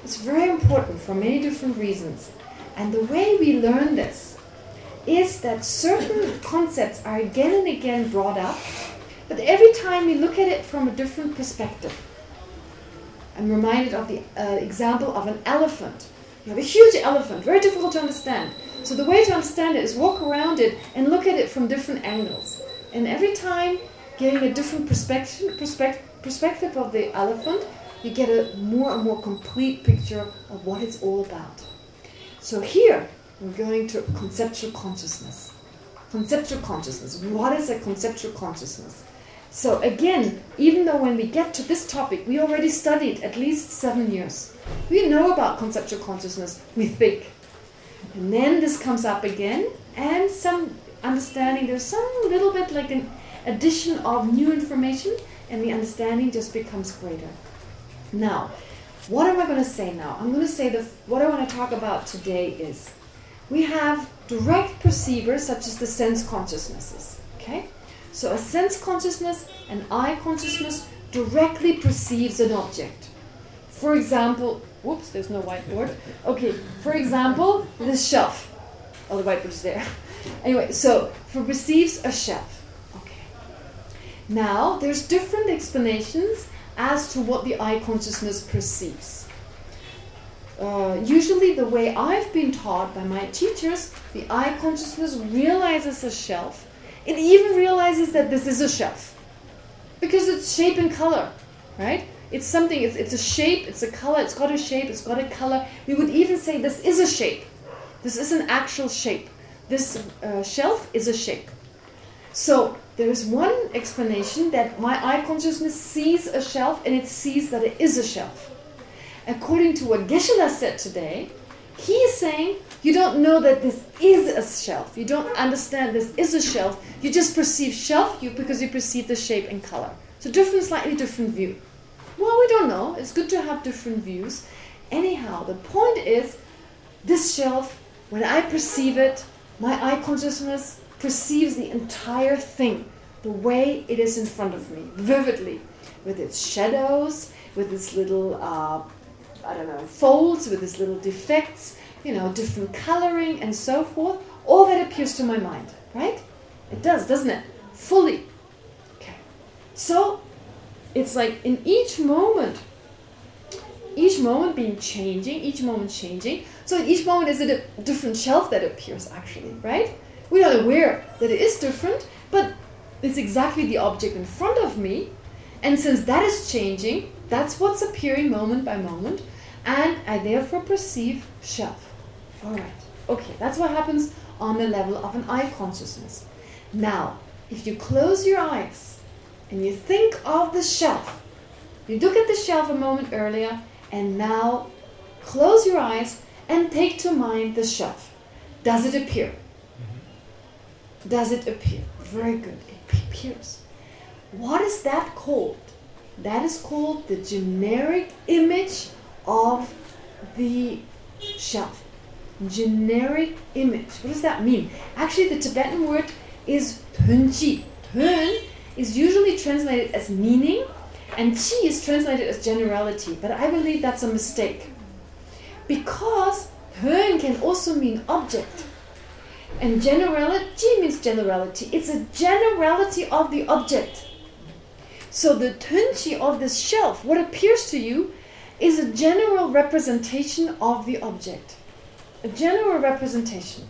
[SPEAKER 1] is very important for many different reasons. And the way we learn this is that certain concepts are again and again brought up, but every time we look at it from a different perspective. I'm reminded of the uh, example of an elephant. You have a huge elephant, very difficult to understand. So the way to understand it is walk around it and look at it from different angles. And every time, getting a different perspective, perspective, perspective of the elephant, you get a more and more complete picture of what it's all about. So here, we're going to conceptual consciousness. Conceptual consciousness. What is a conceptual consciousness? So again, even though when we get to this topic, we already studied at least seven years. We know about conceptual consciousness, we think. And then this comes up again, and some understanding, there's some little bit like an addition of new information, and the understanding just becomes greater. Now, what am I going to say now? I'm going to say that what I want to talk about today is we have direct perceivers such as the sense consciousnesses. Okay? So a sense consciousness, an eye consciousness, directly perceives an object. For example, whoops, there's no whiteboard. Okay, for example, this shelf. Oh, the whiteboard is there. Anyway, so for perceives a shelf. Okay. Now, there's different explanations as to what the eye consciousness perceives. Uh, usually the way I've been taught by my teachers, the eye consciousness realizes a shelf it even realizes that this is a shelf. Because it's shape and color, right? It's something, it's, it's a shape, it's a color, it's got a shape, it's got a color. We would even say this is a shape. This is an actual shape. This uh, shelf is a shape. So there is one explanation that my eye consciousness sees a shelf and it sees that it is a shelf. According to what Geshe-la said today, he is saying you don't know that this is a shelf. You don't understand this is a shelf. You just perceive shelf you because you perceive the shape and color. So different, slightly different view. Well, we don't know. It's good to have different views. Anyhow, the point is, this shelf, when I perceive it, my eye consciousness perceives the entire thing the way it is in front of me, vividly, with its shadows, with its little, uh, I don't know, folds, with its little defects, you know, different coloring and so forth, all that appears to my mind, right? It does, doesn't it? Fully. Okay. So, it's like in each moment, each moment being changing, each moment changing. So each moment is a different shelf that appears actually, right? We are not aware that it is different, but it's exactly the object in front of me. And since that is changing, that's what's appearing moment by moment. And I therefore perceive shelf. All right. Okay, that's what happens on the level of an eye consciousness. Now, if you close your eyes and you think of the shelf, you look at the shelf a moment earlier, and now close your eyes and take to mind the shelf. Does it appear? Mm-hmm. Does it appear? Very good. It appears. What is that called? That is called the generic image of the shelf generic image. What does that mean? Actually, the Tibetan word is tunji. Tun is usually translated as meaning, And qi is translated as generality, but I believe that's a mistake. Because Höhen can also mean object. And generality means generality. It's a generality of the object. So the tunchi of this shelf, what appears to you, is a general representation of the object. A general representation.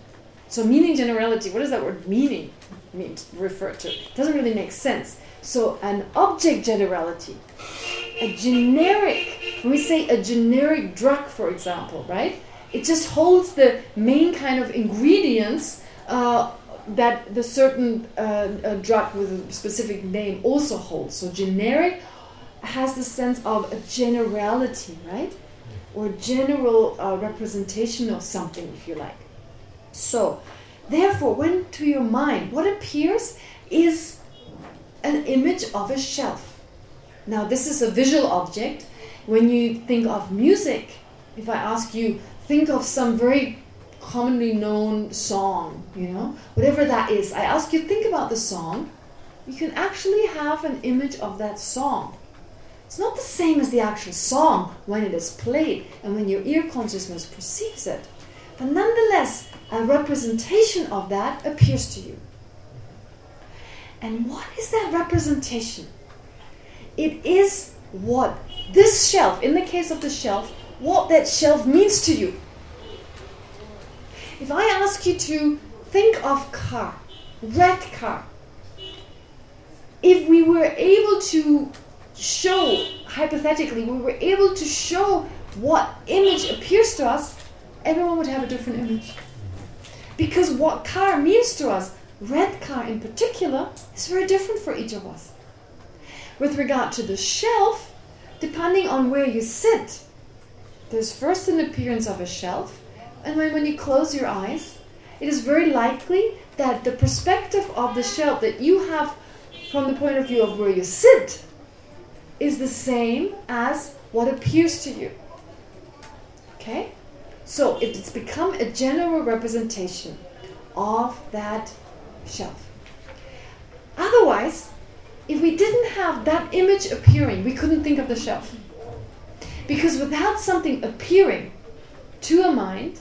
[SPEAKER 1] So meaning generality, what does that word meaning mean refer to? It doesn't really make sense. So an object generality, a generic, when we say a generic drug, for example, right? It just holds the main kind of ingredients uh, that the certain uh, drug with a specific name also holds. So generic has the sense of a generality, right? Or general uh, representation of something, if you like. So, therefore, when to your mind, what appears is an image of a shelf. Now, this is a visual object. When you think of music, if I ask you, think of some very commonly known song, you know, whatever that is. I ask you think about the song. You can actually have an image of that song. It's not the same as the actual song when it is played and when your ear consciousness perceives it. But nonetheless, a representation of that appears to you. And what is that representation? It is what this shelf, in the case of the shelf, what that shelf means to you. If I ask you to think of car, red car, if we were able to show, hypothetically, we were able to show what image appears to us, everyone would have a different image. Because what car means to us, red car in particular, is very different for each of us. With regard to the shelf, depending on where you sit, there's first an appearance of a shelf, and when, when you close your eyes, it is very likely that the perspective of the shelf that you have from the point of view of where you sit is the same as what appears to you. Okay? So it's become a general representation of that shelf. Otherwise, if we didn't have that image appearing, we couldn't think of the shelf. Because without something appearing to a mind,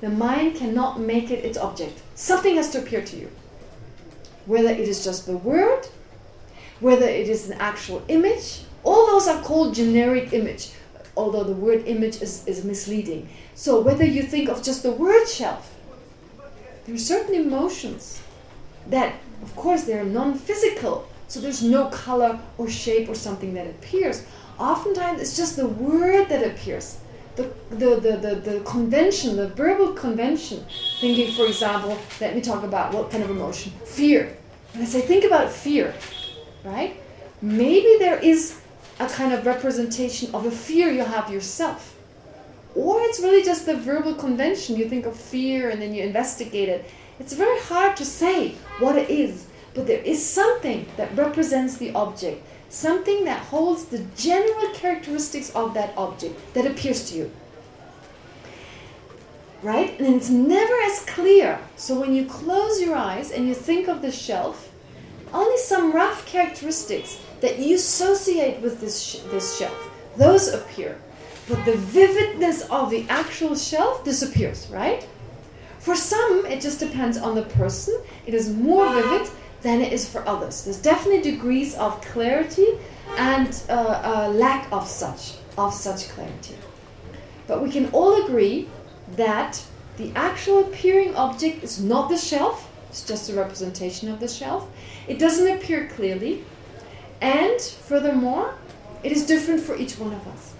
[SPEAKER 1] the mind cannot make it its object. Something has to appear to you. Whether it is just the word, whether it is an actual image, those are called generic image, although the word image is, is misleading. So whether you think of just the word shelf, there are certain emotions that, of course, they are non-physical, so there's no color or shape or something that appears. Oftentimes, it's just the word that appears the, the, the, the, the convention, the verbal convention, thinking, for example, let me talk about what kind of emotion? Fear. And I say, think about fear, right? Maybe there is a kind of representation of a fear you have yourself. Or it's really just the verbal convention. You think of fear and then you investigate it. It's very hard to say what it is, but there is something that represents the object something that holds the general characteristics of that object that appears to you. Right? And it's never as clear. So when you close your eyes and you think of the shelf, only some rough characteristics that you associate with this, sh this shelf, those appear. But the vividness of the actual shelf disappears, right? For some, it just depends on the person. It is more vivid than it is for others. There's definitely degrees of clarity and uh, uh, lack of such of such clarity. But we can all agree that the actual appearing object is not the shelf, it's just a representation of the shelf. It doesn't appear clearly. And furthermore, it is different for each one of us.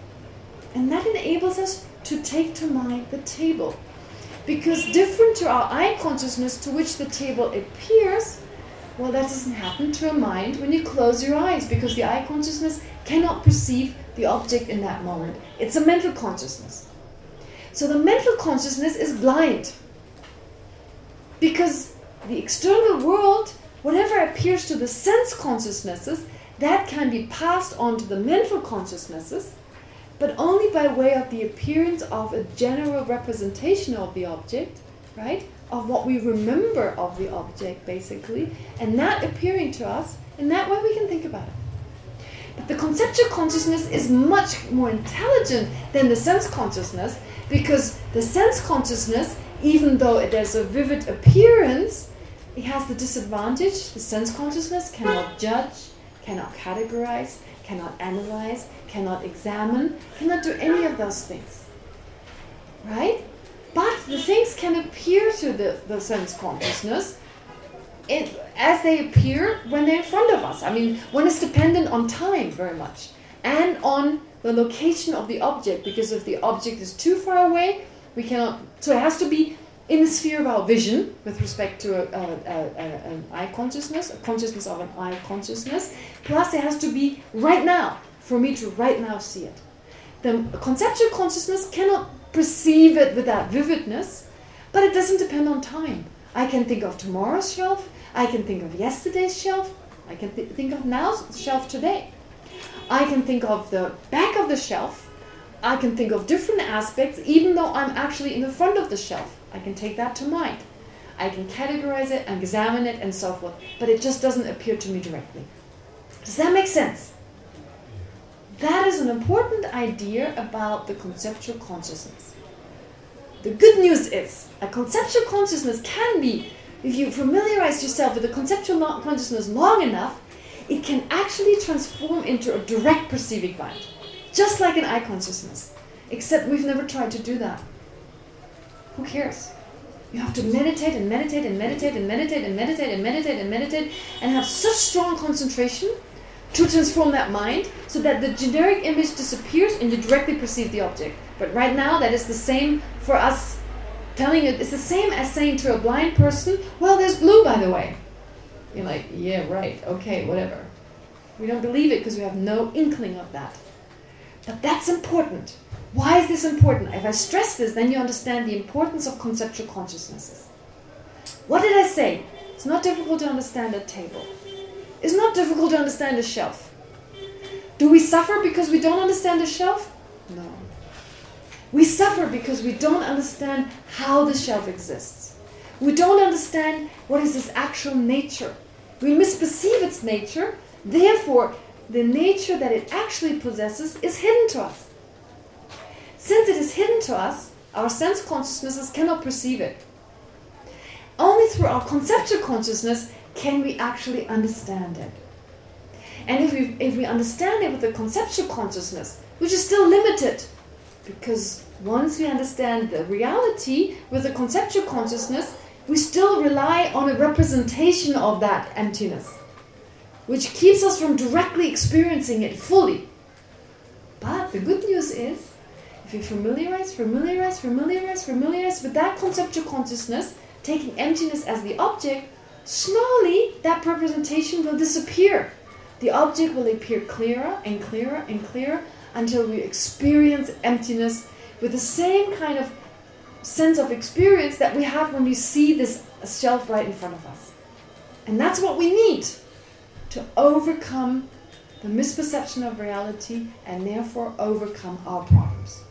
[SPEAKER 1] And that enables us to take to mind the table. Because different to our eye consciousness to which the table appears, well, that doesn't happen to a mind when you close your eyes because the eye consciousness cannot perceive the object in that moment. It's a mental consciousness. So the mental consciousness is blind because the external world, whatever appears to the sense consciousnesses, that can be passed on to the mental consciousnesses, but only by way of the appearance of a general representation of the object, right? of what we remember of the object, basically, and that appearing to us, in that way we can think about it. But the conceptual consciousness is much more intelligent than the sense consciousness because the sense consciousness, even though it has a vivid appearance, it has the disadvantage. The sense consciousness cannot judge, cannot categorize, cannot analyze, cannot examine, cannot do any of those things. Right? But the things can appear to the, the sense consciousness as they appear when they're in front of us. I mean, one is dependent on time very much and on the location of the object because if the object is too far away, we cannot. So it has to be in the sphere of our vision with respect to a, a, a, an eye consciousness, a consciousness of an eye consciousness. Plus, it has to be right now for me to right now see it. The conceptual consciousness cannot perceive it with that vividness, but it doesn't depend on time. I can think of tomorrow's shelf, I can think of yesterday's shelf. I can th think of now's shelf today. I can think of the back of the shelf. I can think of different aspects even though I'm actually in the front of the shelf. I can take that to mind. I can categorize it, and examine it, and so forth. But it just doesn't appear to me directly. Does that make sense? That is an important idea about the conceptual consciousness. The good news is a conceptual consciousness can be if you familiarize yourself with the conceptual consciousness long enough, it can actually transform into a direct perceiving mind. Just like an eye consciousness. Except we've never tried to do that. Who cares? You have to meditate and meditate and meditate and meditate and meditate and meditate and meditate and have such strong concentration to transform that mind so that the generic image disappears and you directly perceive the object. But right now that is the same for us telling it, it's the same as saying to a blind person, well, there's blue, by the way. You're like, yeah, right, okay, whatever. We don't believe it because we have no inkling of that. But that's important. Why is this important? If I stress this, then you understand the importance of conceptual consciousnesses. What did I say? It's not difficult to understand a table. It's not difficult to understand a shelf. Do we suffer because we don't understand a shelf? No. We suffer because we don't understand how the shelf exists. We don't understand what is its actual nature. We misperceive its nature, therefore the nature that it actually possesses is hidden to us. Since it is hidden to us, our sense consciousnesses cannot perceive it. Only through our conceptual consciousness can we actually understand it. And if we, if we understand it with the conceptual consciousness, which is still limited, because once we understand the reality with the conceptual consciousness, we still rely on a representation of that emptiness, which keeps us from directly experiencing it fully. But the good news is, if you familiarize, familiarize, familiarize, familiarize with that conceptual consciousness, taking emptiness as the object, slowly that representation will disappear. The object will appear clearer and clearer and clearer until we experience emptiness with the same kind of sense of experience that we have when we see this shelf right in front of us. And that's what we need to overcome the misperception of reality and therefore overcome our problems.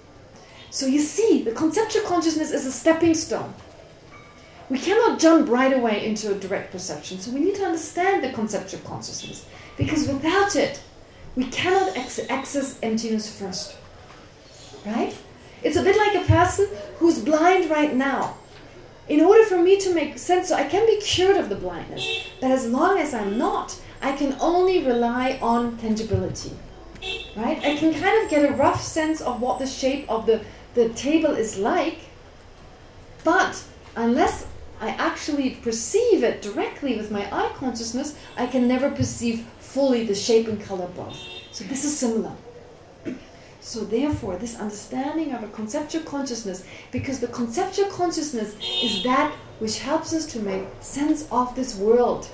[SPEAKER 1] So you see, the conceptual consciousness is a stepping stone. We cannot jump right away into a direct perception, so we need to understand the conceptual consciousness. Because without it, we cannot access emptiness first. Right? It's a bit like a person who's blind right now. In order for me to make sense, so I can be cured of the blindness. But as long as I'm not, I can only rely on tangibility. Right? I can kind of get a rough sense of what the shape of the, the table is like. But unless I actually perceive it directly with my eye consciousness, I can never perceive fully the shape and color both. So this is similar. So therefore, this understanding of a conceptual consciousness, because the conceptual consciousness is that which helps us to make sense of this world.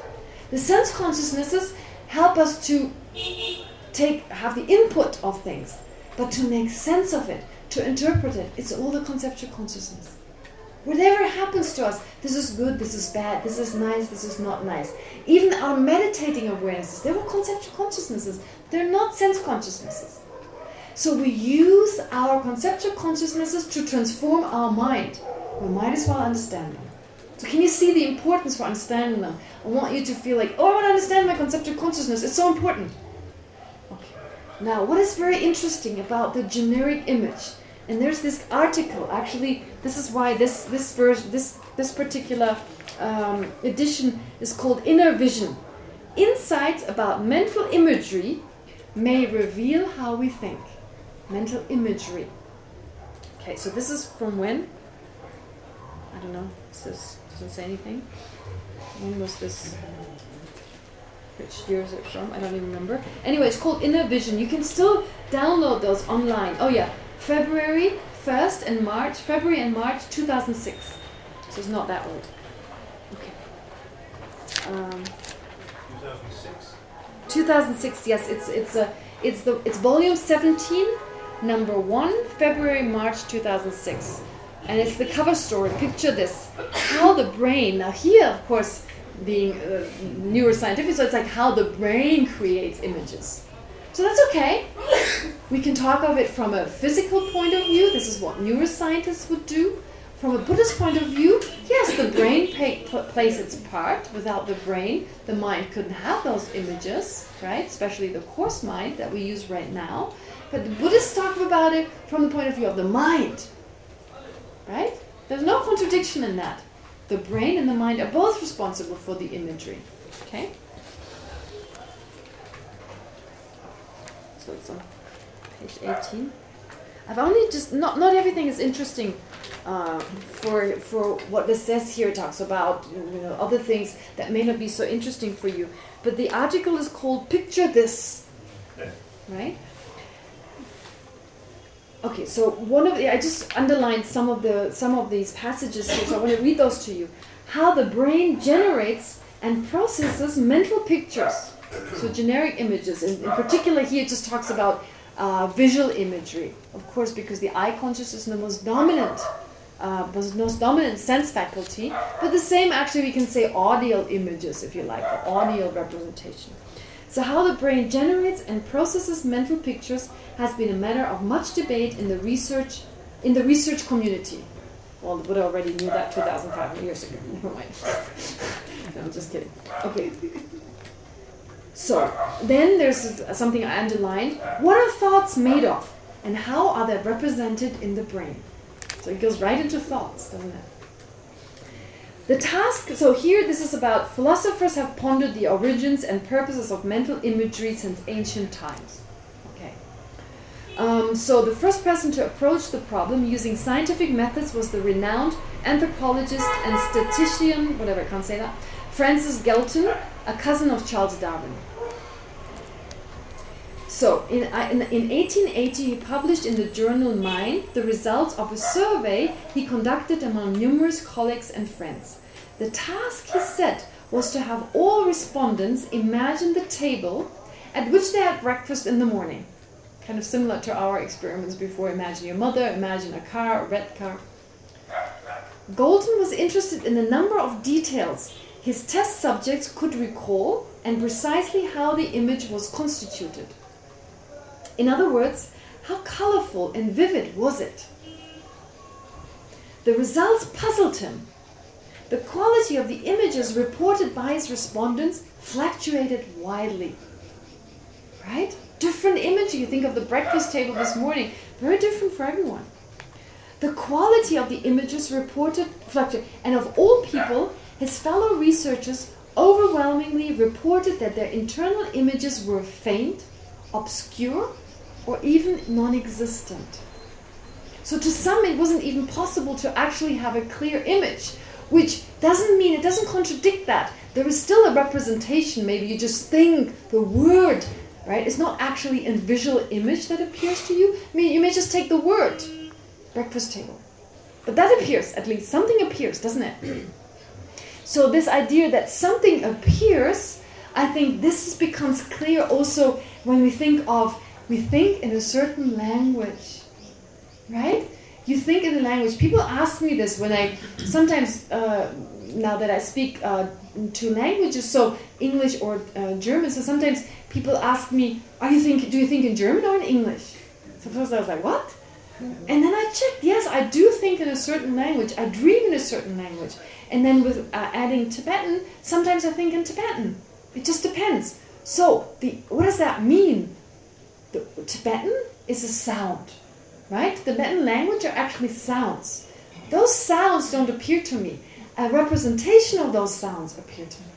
[SPEAKER 1] The sense consciousnesses help us to take have the input of things, but to make sense of it, to interpret it, it's all the conceptual consciousness. Whatever happens to us, this is good, this is bad, this is nice, this is not nice. Even our meditating awarenesses, they're all conceptual consciousnesses. They're not sense consciousnesses. So we use our conceptual consciousnesses to transform our mind. We might as well understand them. So can you see the importance for understanding them? I want you to feel like, oh, I want to understand my conceptual consciousness. It's so important. Okay. Now, what is very interesting about the generic image, and there's this article, actually, this is why this this version, this this particular um, edition is called Inner Vision. Insights about mental imagery may reveal how we think. Mental imagery. Okay, so this is from when? I don't know. This doesn't say anything. When was this? Which year is it from? I don't even remember. Anyway, it's called Inner Vision. You can still download those online. Oh yeah, February 1st and March, February and March 2006. So it's not that old. Okay. Um,
[SPEAKER 2] 2006?
[SPEAKER 1] 2006. Yes, it's it's a it's the it's volume 17, number one, February March 2006, and it's the cover story. Picture this: how the brain. Now here, of course, being uh, neuroscientific, so it's like how the brain creates images. So that's okay. We can talk of it from a physical point of view. This is what neuroscientists would do. From a Buddhist point of view, yes, the brain plays its part. Without the brain, the mind couldn't have those images, right? Especially the coarse mind that we use right now. But the Buddhists talk about it from the point of view of the mind, right? There's no contradiction in that. The brain and the mind are both responsible for the imagery, okay? So it's on page 18. I've only just not not everything is interesting uh, for for what this says here. Talks about you know other things that may not be so interesting for you. But the article is called "Picture This," right? Okay, so one of the I just underlined some of the some of these passages here, so I want to read those to you. How the brain generates and processes mental pictures, so generic images. In, in particular, here it just talks about uh, visual imagery, of course, because the eye consciousness is the most dominant, uh, most dominant sense faculty. But the same, actually, we can say audio images, if you like, audio representation. So how the brain generates and processes mental pictures has been a matter of much debate in the research in the research community. Well, the Buddha already knew that 2,500 years ago. Never mind. no, I'm just kidding. Okay. So, then there's something I underlined. What are thoughts made of? And how are they represented in the brain? So it goes right into thoughts, doesn't it? The task, so here this is about philosophers have pondered the origins and purposes of mental imagery since ancient times. Okay. Um, so the first person to approach the problem using scientific methods was the renowned anthropologist and statistician, whatever, I can't say that, Francis Galton, a cousin of Charles Darwin. So, in, uh, in, in 1880, he published in the journal Mind the results of a survey he conducted among numerous colleagues and friends. The task he set was to have all respondents imagine the table at which they had breakfast in the morning. Kind of similar to our experiments before. Imagine your mother, imagine a car, a red car. Galton was interested in the number of details his test subjects could recall and precisely how the image was constituted. In other words, how colorful and vivid was it? The results puzzled him. The quality of the images reported by his respondents fluctuated widely. Right? Different image. You think of the breakfast table this morning. Very different for everyone. The quality of the images reported fluctuated. And of all people, his fellow researchers overwhelmingly reported that their internal images were faint, obscure, or even non-existent. So to some it wasn't even possible to actually have a clear image, which doesn't mean, it doesn't contradict that. There is still a representation, maybe you just think the word, right? It's not actually a visual image that appears to you. I mean, you may just take the word, breakfast table. But that appears, at least, something appears, doesn't it? so this idea that something appears, I think this becomes clear also when we think of we think in a certain language, right? You think in the language. People ask me this when I sometimes uh, now that I speak uh, two languages, so English or uh, German. So sometimes people ask me, "Are you think? Do you think in German or in English?" So first I was like, "What?" And then I checked. Yes, I do think in a certain language. I dream in a certain language. And then with uh, adding Tibetan, sometimes I think in Tibetan. It just depends. So the what does that mean? The Tibetan is a sound, right? Tibetan language are actually sounds. Those sounds don't appear to me. A representation of those sounds appear to me.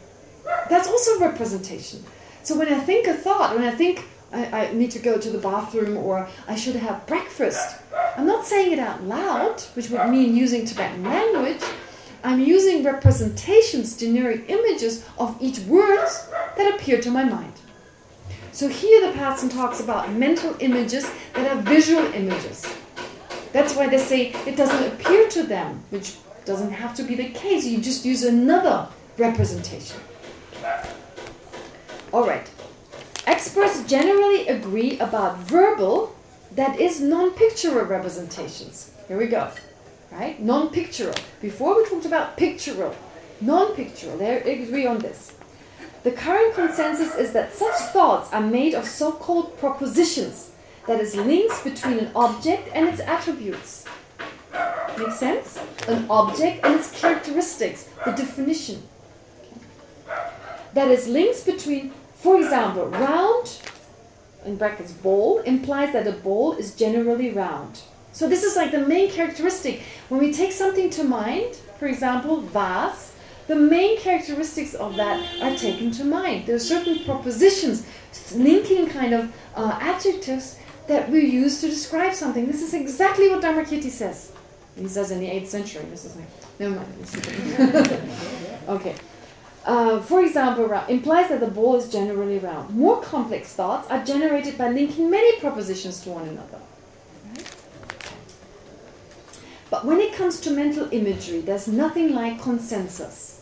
[SPEAKER 1] That's also representation. So when I think a thought, when I think I, I need to go to the bathroom or I should have breakfast, I'm not saying it out loud, which would mean using Tibetan language. I'm using representations, generic images of each word that appear to my mind. So here the person talks about mental images that are visual images. That's why they say it doesn't appear to them, which doesn't have to be the case. You just use another representation. All right. Experts generally agree about verbal, that is non-pictorial representations. Here we go. Right? Non-pictorial. Before we talked about pictorial. Non-pictorial. They agree on this. The current consensus is that such thoughts are made of so-called propositions, that is links between an object and its attributes. Make sense? An object and its characteristics, the definition. That is links between, for example, round, in brackets ball, implies that a ball is generally round. So this is like the main characteristic. When we take something to mind, for example, vase, the main characteristics of that are taken to mind. There are certain propositions, linking kind of uh, adjectives that we use to describe something. This is exactly what Dharmakirti says. He says in the 8th century. This is like, never mind. okay. Uh, for example, round implies that the ball is generally round. More complex thoughts are generated by linking many propositions to one another. But when it comes to mental imagery, there's nothing like consensus.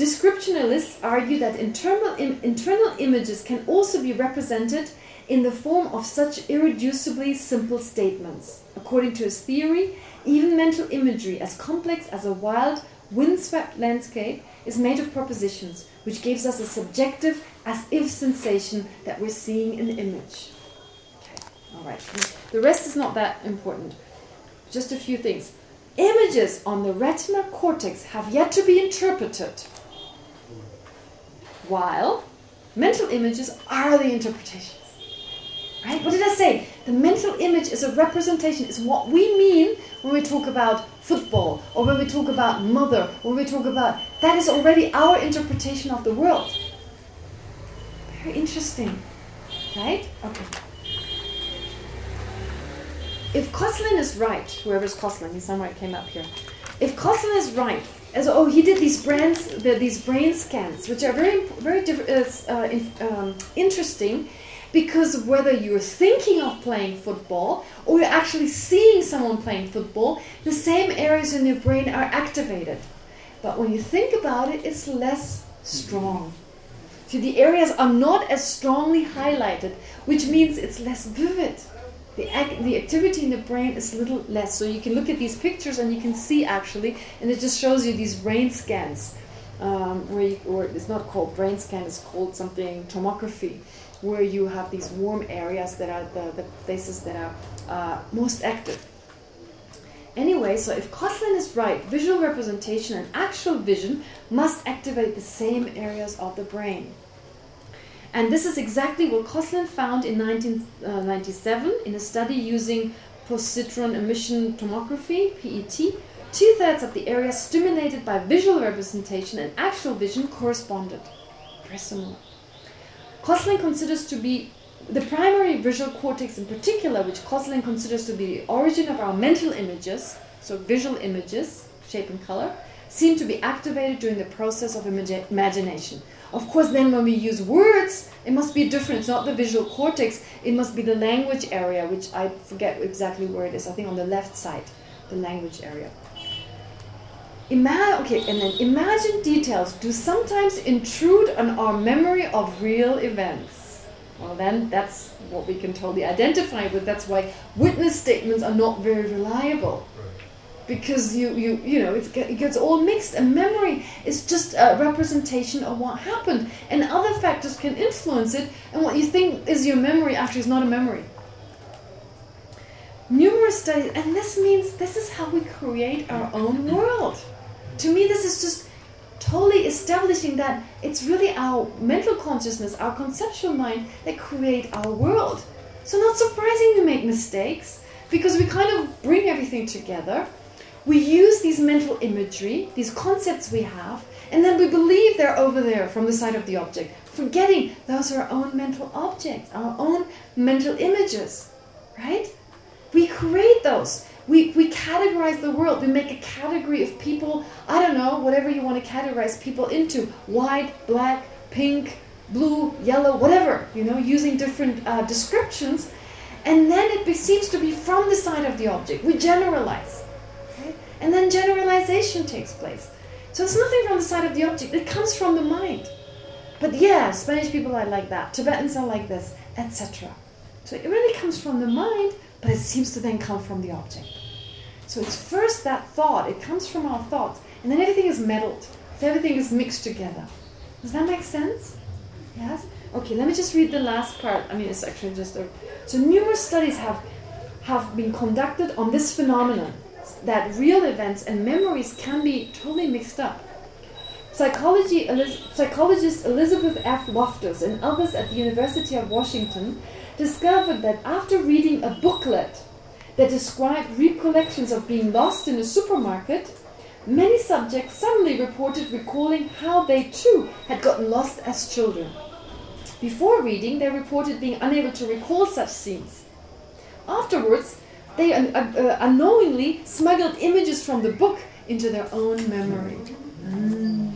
[SPEAKER 1] Descriptionalists argue that internal, Im internal images can also be represented in the form of such irreducibly simple statements. According to his theory, even mental imagery, as complex as a wild, windswept landscape, is made of propositions, which gives us a subjective, as-if sensation that we're seeing an image. Okay, all right. The rest is not that important. Just a few things. Images on the retina cortex have yet to be interpreted, while mental images are the interpretations. Right? What did I say? The mental image is a representation, is what we mean when we talk about football, or when we talk about mother, or when we talk about... That is already our interpretation of the world. Very interesting. Right? Okay. If Kosslyn is right, whoever whoever's Kosslyn, he somewhere came up here. If Kosslyn is right, as oh he did these brands, the, these brain scans, which are very very uh, uh, um, interesting because whether you're thinking of playing football or you're actually seeing someone playing football, the same areas in your brain are activated. But when you think about it, it's less strong. So the areas are not as strongly highlighted, which means it's less vivid. The, the activity in the brain is a little less. So you can look at these pictures and you can see actually, and it just shows you these brain scans. Um, where you, or it's not called brain scan, it's called something tomography where you have these warm areas that are the, the places that are uh, most active. Anyway, so if Kosslyn is right, visual representation and actual vision must activate the same areas of the brain. And this is exactly what Kosslyn found in 1997 uh, in a study using positron emission tomography, PET. Two-thirds of the area stimulated by visual representation and actual vision corresponded. Similar. Kosslyn considers to be the primary visual cortex in particular, which Kosslyn considers to be the origin of our mental images, so visual images, shape and color, seem to be activated during the process of imagination. Of course, then when we use words, it must be different. It's not the visual cortex. It must be the language area, which I forget exactly where it is. I think on the left side, the language area. Okay, and then imagined details do sometimes intrude on our memory of real events. Well, then that's what we can totally identify with. That's why witness statements are not very reliable. Because you, you, you know, it gets all mixed. And memory is just a representation of what happened. And other factors can influence it. And what you think is your memory actually is not a memory numerous studies, and this means this is how we create our own world to me, this is just totally establishing that it's really our mental consciousness, our conceptual mind that create our world. So not surprising we make mistakes because we kind of bring everything together. We use these mental imagery, these concepts we have, and then we believe they're over there from the side of the object, forgetting those are our own mental objects, our own mental images, right? We create those. We, we categorize the world. We make a category of people, I don't know, whatever you want to categorize people into. White, black, pink, blue, yellow, whatever, you know, using different uh, descriptions. And then it seems to be from the side of the object. We generalize. And then generalization takes place. So it's nothing from the side of the object. It comes from the mind. But yeah, Spanish people are like that. Tibetans are like this, etc. So it really comes from the mind, but it seems to then come from the object. So it's first that thought. It comes from our thoughts. And then everything is meddled. So everything is mixed together. Does that make sense? Yes? Okay, let me just read the last part. I mean, it's actually just a... So numerous studies have, have been conducted on this phenomenon that real events and memories can be totally mixed up. Psychology, psychologist Elizabeth F. Loftus and others at the University of Washington discovered that after reading a booklet that described recollections of being lost in a supermarket, many subjects suddenly reported recalling how they too had gotten lost as children. Before reading, they reported being unable to recall such scenes. Afterwards, they uh, uh, unknowingly smuggled images from the book into their own memory. Mm.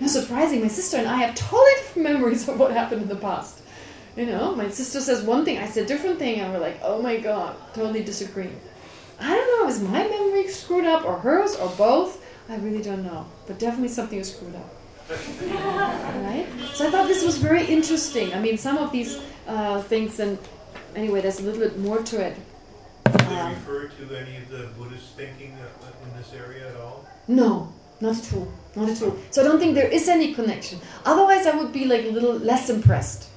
[SPEAKER 1] Now, surprising, my sister and I have totally different memories of what happened in the past. You know, my sister says one thing, I said a different thing, and we're like, oh my god, totally disagreeing. I don't know, is my memory screwed up, or hers, or both? I really don't know. But definitely something is screwed up. right? So I thought this was very interesting. I mean, some of these uh, things, and anyway, there's a little bit more to it.
[SPEAKER 2] Do they um, refer to any of the Buddhist thinking in this area at all?
[SPEAKER 1] No, not at all. Not at all. So I don't think there is any connection. Otherwise, I would be like a little less impressed.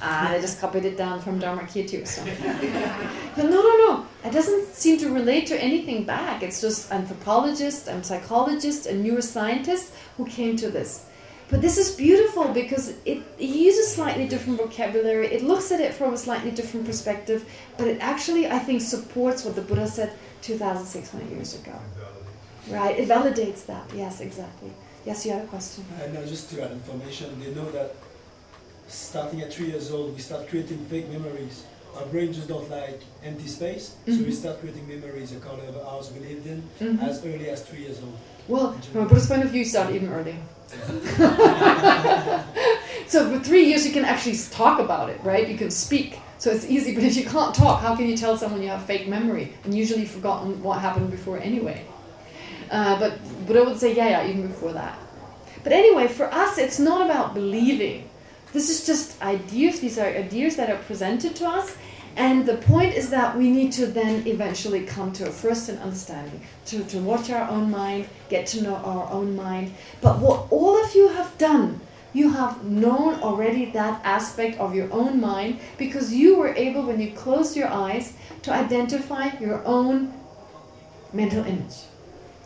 [SPEAKER 1] Ah, they just copied it down from Dharmakirti or something. but no, no, no. It doesn't seem to relate to anything back. It's just anthropologists and psychologists and neuroscientists who came to this. But this is beautiful because it, it, uses slightly different vocabulary. It looks at it from a slightly different perspective. But it actually, I think, supports what the Buddha said 2,600 years ago. Right? It validates that. Yes, exactly. Yes, you had a question.
[SPEAKER 9] Uh, no, just to add information, they know that starting at three years old, we start creating fake memories. Our brain just don't like empty space, mm -hmm. so we mm-hmm. start creating memories, a color of a house we lived in, mm -hmm. as early as three years old.
[SPEAKER 1] Well, from a Buddhist point of view, you start even earlier. so for three years, you can actually talk about it, right? You can speak. So it's easy, but if you can't talk, how can you tell someone you have fake memory and usually forgotten what happened before anyway? Uh, but I would say, yeah, yeah, even before that. But anyway, for us, it's not about believing. This is just ideas. These are ideas that are presented to us. And the point is that we need to then eventually come to a first an understanding, to, to watch our own mind, get to know our own mind. But what all of you have done, you have known already that aspect of your own mind because you were able, when you closed your eyes, to identify your own mental image.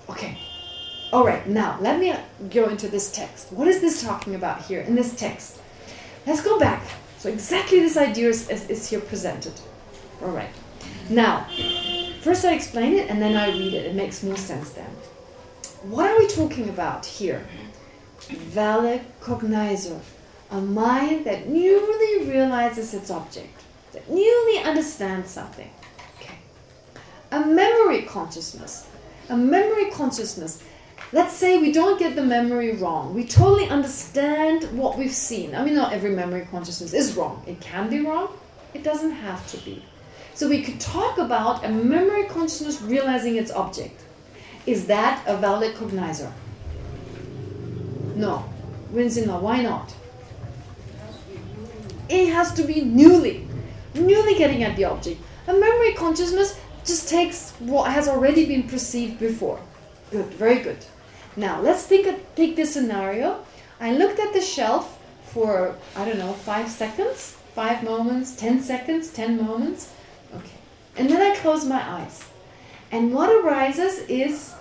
[SPEAKER 1] Okay. All right, now let me go into this text. What is this talking about here in this text? Let's go back. So exactly this idea is, is, is here presented. All right. Now, first I explain it and then I read it. It makes more sense then. What are we talking about here? Valid cognizer. A mind that newly realizes its object. That newly understands something. Okay. A memory consciousness. A memory consciousness let's say we don't get the memory wrong. We totally understand what we've seen. I mean, not every memory consciousness is wrong. It can be wrong. It doesn't have to be. So we could talk about a memory consciousness realizing its object. Is that a valid cognizer? No. Winzina, why not? It has to be newly. Newly getting at the object. A memory consciousness just takes what has already been perceived before. Good, very good. Now, let's think of, take this scenario. I looked at the shelf for, I don't know, five seconds, five moments, ten seconds, ten moments. Okay. And then I close my eyes. And what arises is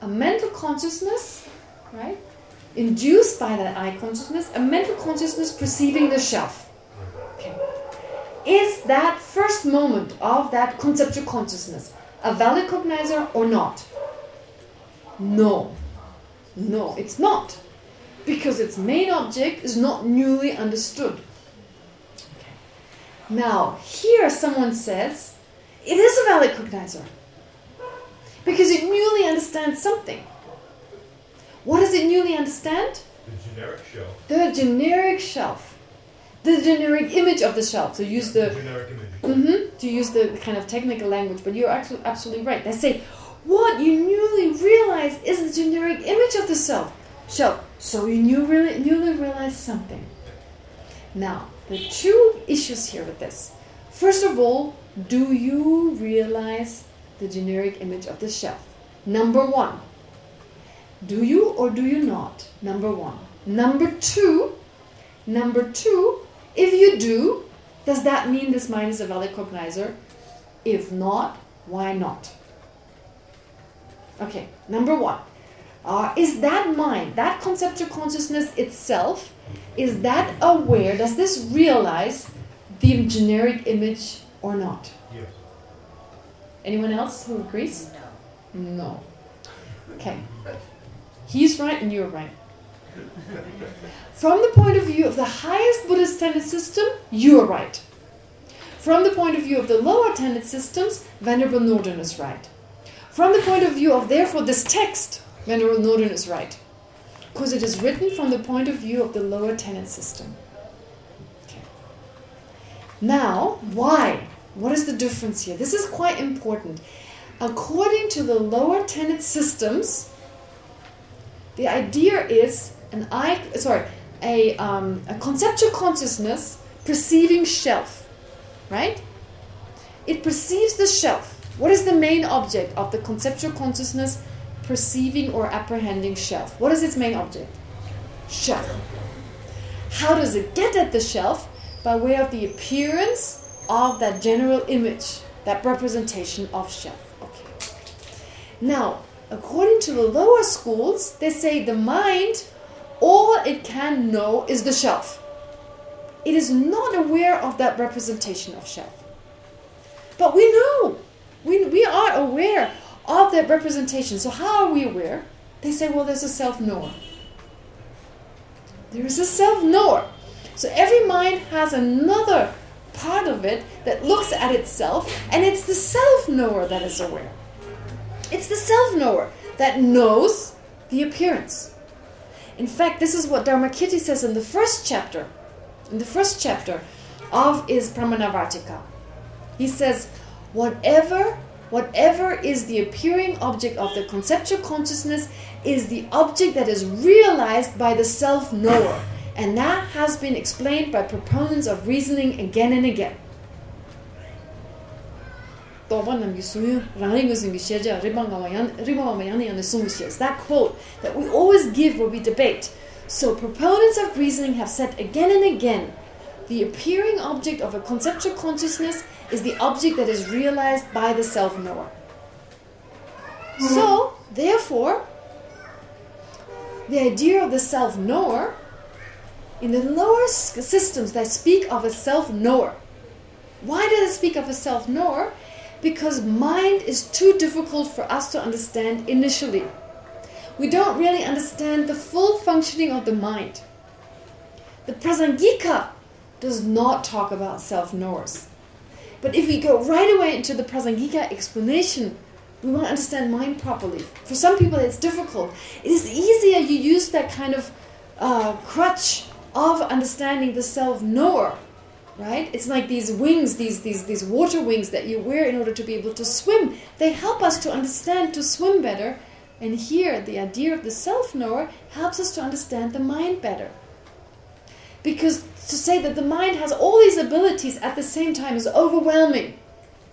[SPEAKER 1] a mental consciousness, right? Induced by that eye consciousness, a mental consciousness perceiving the shelf. Okay. Is that first moment of that conceptual consciousness a valid cognizer or not? No. No, it's not. Because its main object is not newly understood. Okay. Now, here someone says, it is a valid cognizer. Because it newly understands something. What does it newly understand?
[SPEAKER 2] The generic shelf.
[SPEAKER 1] The generic shelf. The generic image of the shelf. So use the...
[SPEAKER 2] generic image.
[SPEAKER 1] Mm -hmm, to use the kind of technical language, but you're actually absolutely right. They say, what you newly realize is the generic image of the self. Shelf. So you new really, newly realize something. Now, the two issues here with this. First of all, do you realize the generic image of the shelf? Number one. Do you or do you not? Number one. Number two, number two, if you do, does that mean this mind is a valid cognizer? If not, why not? Okay, number one. Uh, is that mind, that conceptual consciousness itself, is that aware, does this realize the generic image or not?
[SPEAKER 2] Yes.
[SPEAKER 1] Anyone else who agrees?
[SPEAKER 7] No.
[SPEAKER 1] No. Okay. He's right and you're right. From the point of view of the highest Buddhist tenet system, you are right. From the point of view of the lower tenet systems, Venerable Norden is right. From the point of view of, therefore, this text, Venerable Norden is right. Because it is written from the point of view of the lower tenet system. Okay. Now, why? What is the difference here? This is quite important. According to the lower tenet systems, the idea is an I sorry a um, a conceptual consciousness perceiving shelf, right? It perceives the shelf. What is the main object of the conceptual consciousness perceiving or apprehending shelf? What is its main object? Shelf. How does it get at the shelf? By way of the appearance of that general image, that representation of shelf. Okay. Now, according to the lower schools, they say the mind, all it can know is the shelf. It is not aware of that representation of shelf. But we know. We, we are aware of that representation. So how are we aware? They say, well, there's a self-knower. There is a self-knower. So every mind has another part of it that looks at itself, and it's the self-knower that is aware. It's the self-knower that knows the appearance. In fact, this is what Dharmakirti says in the first chapter. In the first chapter of is Pramanavarttika. He says, whatever whatever is the appearing object of the conceptual consciousness is the object that is realized by the self-knower. And that has been explained by proponents of reasoning again and again. That quote that we always give when we debate. So proponents of reasoning have said again and again, the appearing object of a conceptual consciousness is the object that is realized by the self-knower. Hmm. So, therefore, the idea of the self-knower, in the lower systems that speak of a self-knower, why does it speak of a self-knower? Because mind is too difficult for us to understand initially. We don't really understand the full functioning of the mind. The Prasangika does not talk about self-knowers. But if we go right away into the Prasangika explanation, we won't understand mind properly. For some people, it's difficult. It is easier you use that kind of uh, crutch of understanding the self-knower, right? It's like these wings, these, these, these water wings that you wear in order to be able to swim. They help us to understand, to swim better. And here, the idea of the self-knower helps us to understand the mind better. Because to say that the mind has all these abilities at the same time is overwhelming.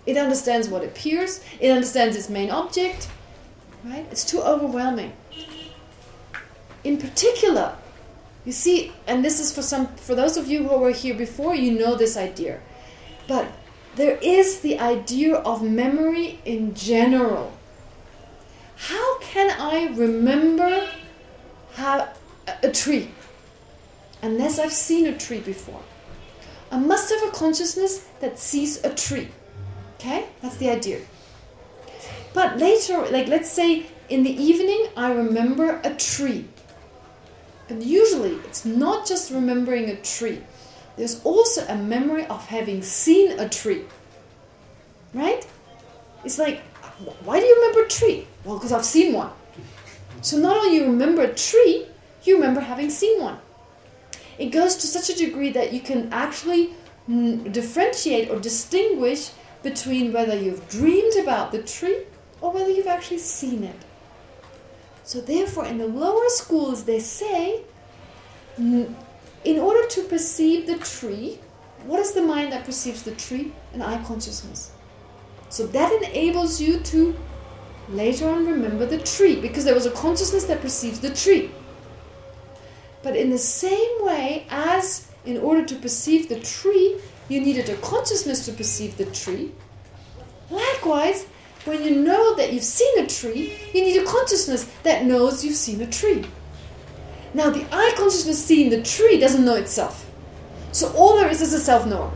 [SPEAKER 1] It understands what appears, it understands its main object, right? It's too overwhelming. In particular, you see, and this is for some for those of you who were here before, you know this idea. But there is the idea of memory in general. How can I remember a, a tree, unless I've seen a tree before. I must have a consciousness that sees a tree. Okay? That's the idea. But later, like let's say in the evening, I remember a tree. But usually, it's not just remembering a tree. There's also a memory of having seen a tree. Right? It's like, why do you remember a tree? Well, because I've seen one. So not only you remember a tree, you remember having seen one. It goes to such a degree that you can actually differentiate or distinguish between whether you've dreamed about the tree or whether you've actually seen it. So therefore, in the lower schools, they say, in order to perceive the tree, what is the mind that perceives the tree? An eye consciousness. So that enables you to later on remember the tree, because there was a consciousness that perceives the tree. But in the same way as in order to perceive the tree, you needed a consciousness to perceive the tree. Likewise, when you know that you've seen a tree, you need a consciousness that knows you've seen a tree. Now, the eye consciousness seeing the tree doesn't know itself. So all there is is a self-knower.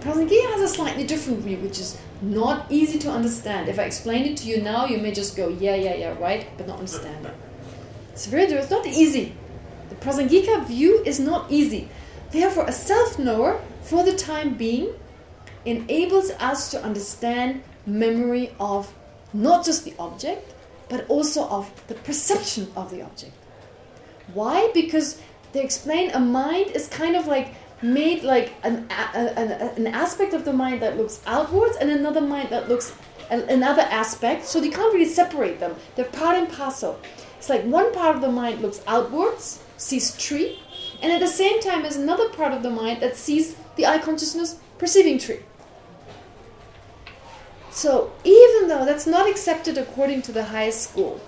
[SPEAKER 1] Prasangika has a slightly different view, which is not easy to understand. If I explain it to you now, you may just go, yeah, yeah, yeah, right, but not understand it. It's very, it's not easy. The Prasangika view is not easy. Therefore, a self-knower, for the time being, enables us to understand memory of not just the object, but also of the perception of the object. Why? Because they explain a mind is kind of like made like an, an, an aspect of the mind that looks outwards and another mind that looks another aspect. So you can't really separate them. They're part and parcel. It's like one part of the mind looks outwards, sees tree, and at the same time there's another part of the mind that sees the eye consciousness perceiving tree. So even though that's not accepted according to the highest school,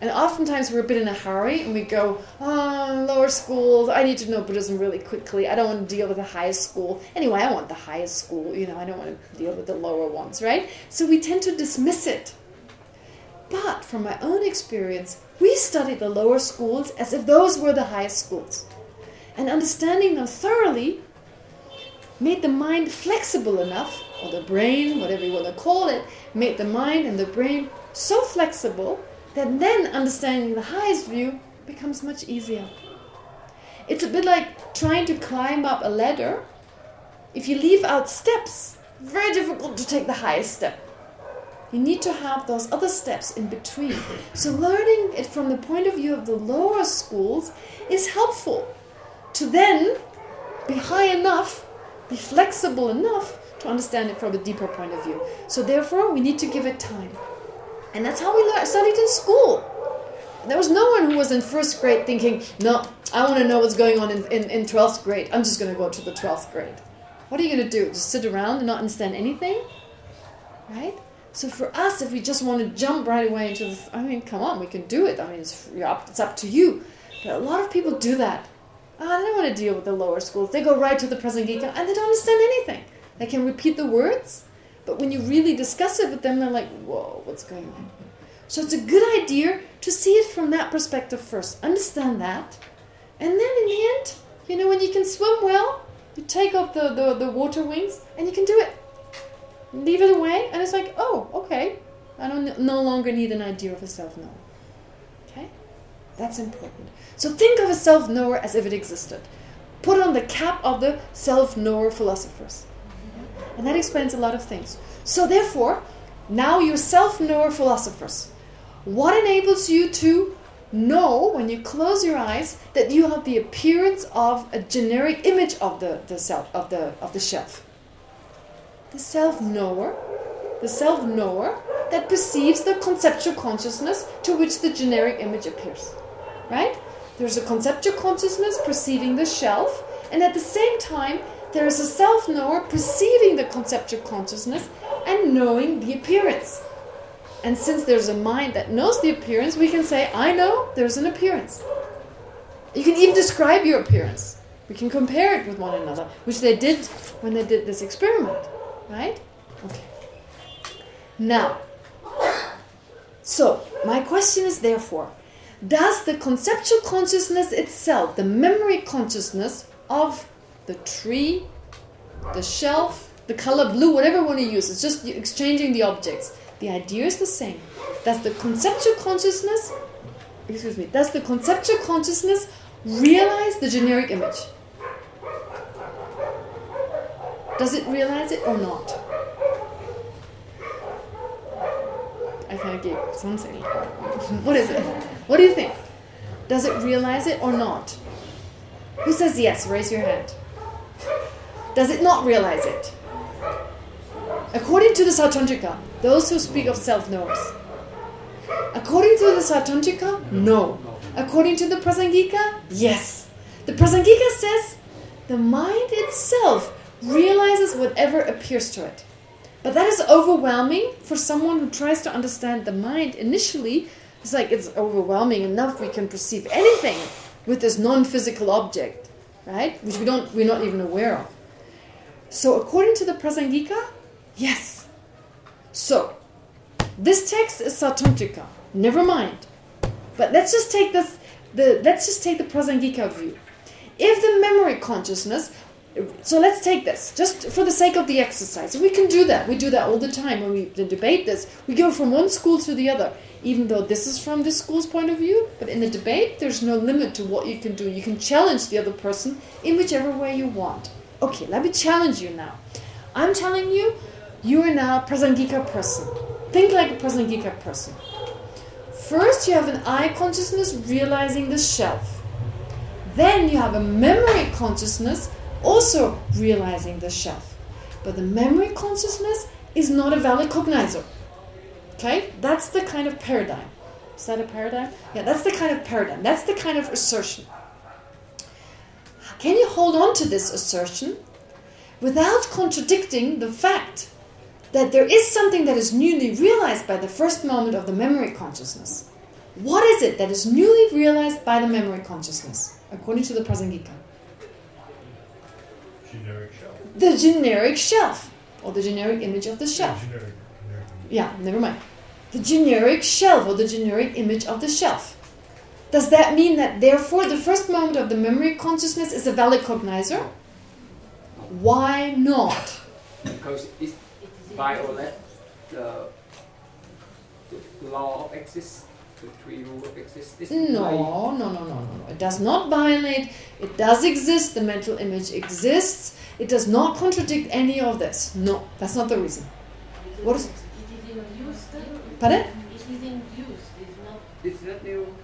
[SPEAKER 1] and oftentimes we're a bit in a hurry and we go, oh, lower schools, I need to know Buddhism really quickly. I don't want to deal with the highest school. Anyway, I want the highest school. You know, I don't want to deal with the lower ones, right? So we tend to dismiss it. But from my own experience, we study the lower schools as if those were the highest schools. And understanding them thoroughly made the mind flexible enough or the brain, whatever you want to call it, made the mind and the brain so flexible that then understanding the highest view becomes much easier. It's a bit like trying to climb up a ladder. If you leave out steps, very difficult to take the highest step. You need to have those other steps in between. So learning it from the point of view of the lower schools is helpful to then be high enough, be flexible enough to understand it from a deeper point of view. So therefore, we need to give it time. And that's how we studied in school. There was no one who was in first grade thinking, no, I want to know what's going on in, in, in 12th grade. I'm just going to go to the 12th grade. What are you going to do? Just sit around and not understand anything? Right? So for us, if we just want to jump right away into the... I mean, come on, we can do it. I mean, it's, it's up to you. But a lot of people do that. Oh, they don't want to deal with the lower schools. They go right to the Prasangika and they don't understand anything. They can repeat the words, but when you really discuss it with them, they're like, whoa, what's going on? So it's a good idea to see it from that perspective first. Understand that. And then in the end, you know, when you can swim well, you take off the, the, the water wings and you can do it. Leave it away and it's like, oh, okay. I don't no longer need an idea of a self-knower. Okay? That's important. So think of a self-knower as if it existed. Put on the cap of the self-knower philosophers. And that explains a lot of things. So therefore, now you're self-knower philosophers. What enables you to know, when you close your eyes, that you have the appearance of a generic image of the, the self of the of the shelf? The self-knower, the self-knower that perceives the conceptual consciousness to which the generic image appears. Right? There's a conceptual consciousness perceiving the shelf, and at the same time, there is a self-knower perceiving the conceptual consciousness and knowing the appearance. And since there's a mind that knows the appearance, we can say, I know there's an appearance. You can even describe your appearance. We can compare it with one another, which they did when they did this experiment. Right? Okay. Now, so my question is therefore, does the conceptual consciousness itself, the memory consciousness of the tree, the shelf, the color blue, whatever one you want to use, it's just exchanging the objects. The idea is the same. Does the conceptual consciousness, excuse me, does the conceptual consciousness realize the generic image? Does it realize it or not? I kind of gave something. what is it? What do you think? Does it realize it or not? Who says yes? Raise your hand. Does it not realize it? According to the Sautrantika, those who speak of self knows. According to the Sautrantika, no. According to the Prasangika, yes. The Prasangika says the mind itself realizes whatever appears to it. But that is overwhelming for someone who tries to understand the mind initially. It's like it's overwhelming enough we can perceive anything with this non-physical object, right? Which we don't we're not even aware of. So according to the Prasangika, yes. So this text is Sautrantika. Never mind. But let's just take this the let's just take the Prasangika view. If the memory consciousness so let's take this, just for the sake of the exercise. We can do that. We do that all the time when we debate this. We go from one school to the other, even though this is from this school's point of view. But in the debate, there's no limit to what you can do. You can challenge the other person in whichever way you want. Okay, let me challenge you now. I'm telling you, you are now a Prasangika person. Think like a Prasangika person. First, you have an eye consciousness realizing the shelf. Then you have a memory consciousness also realizing the shelf. But the memory consciousness is not a valid cognizer. Okay? That's the kind of paradigm. Is that a paradigm? Yeah, that's the kind of paradigm. That's the kind of assertion. Can you hold on to this assertion without contradicting the fact that there is something that is newly realized by the first moment of the memory consciousness? What is it that is newly realized by the memory consciousness, according to the Prasangika?
[SPEAKER 2] Generic shelf.
[SPEAKER 1] The generic shelf, or the generic image of the shelf.
[SPEAKER 2] Generic, generic.
[SPEAKER 1] Yeah, never mind. The generic shelf, or the generic image of the shelf. Does that mean that, therefore, the first moment of the memory consciousness is a valid cognizer? Why not?
[SPEAKER 6] Because it violates the, the law of existence, the three rules existence.
[SPEAKER 1] No, no, no, no, no, no. It does not violate. It does exist. The mental image exists. It does not contradict any of this. No, that's not the reason. What is?
[SPEAKER 5] It is in use.
[SPEAKER 1] Pardon?
[SPEAKER 5] It is in use. It's not.
[SPEAKER 6] It's not new.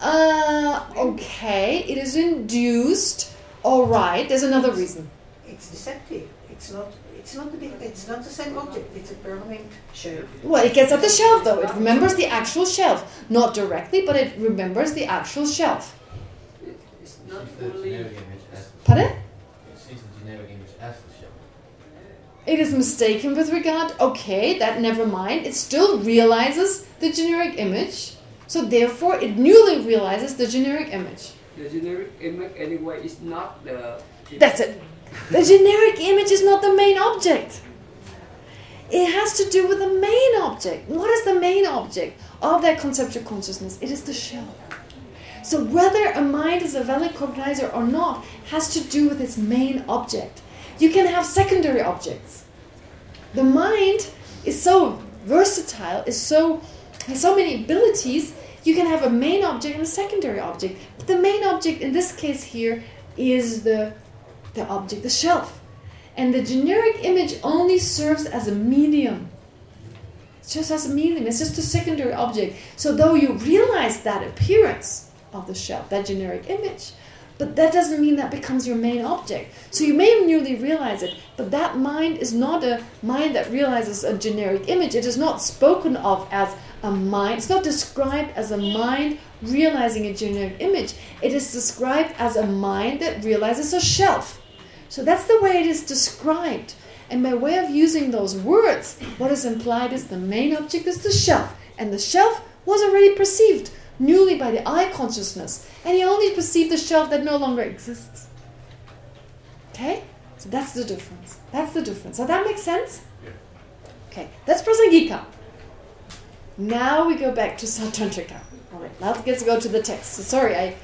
[SPEAKER 1] Uh, okay. It is induced. All right. There's another reason.
[SPEAKER 7] It's deceptive. It's not. It's not. The, it's not the same object. It's a permanent shelf.
[SPEAKER 1] Well, it gets at the shelf, though. It remembers the actual shelf. Not directly, but it remembers the actual shelf.
[SPEAKER 6] It's not fully.
[SPEAKER 10] generic image as
[SPEAKER 1] Pardon?
[SPEAKER 10] it sees the generic image as the shelf.
[SPEAKER 1] It is mistaken with regard. Okay, that never mind. It still realizes the generic image. So therefore, it newly realizes the generic image.
[SPEAKER 6] The generic image anyway is not the.
[SPEAKER 1] That's it. The generic image is not the main object. It has to do with the main object. What is the main object of that conceptual consciousness? It is the shell. So whether a mind is a valid cognizer or not has to do with its main object. You can have secondary objects. The mind is so versatile, is so has so many abilities, you can have a main object and a secondary object. But The main object in this case here is the the object, the shelf. And the generic image only serves as a medium. It's just as a medium. It's just a secondary object. So though you realize that appearance of the shelf, that generic image, but that doesn't mean that becomes your main object. So you may newly realize it, but that mind is not a mind that realizes a generic image. It is not spoken of as a mind. It's not described as a mind realizing a generic image. It is described as a mind that realizes a shelf. So that's the way it is described. And by way of using those words, what is implied is the main object is the shelf. And the shelf was already perceived newly by the eye consciousness. And he only perceived the shelf that no longer exists. Okay? So that's the difference. That's the difference. So that makes sense? Okay, that's Prasangika. Now we go back to Sautrantika. All right, now let's go to the text. So sorry, I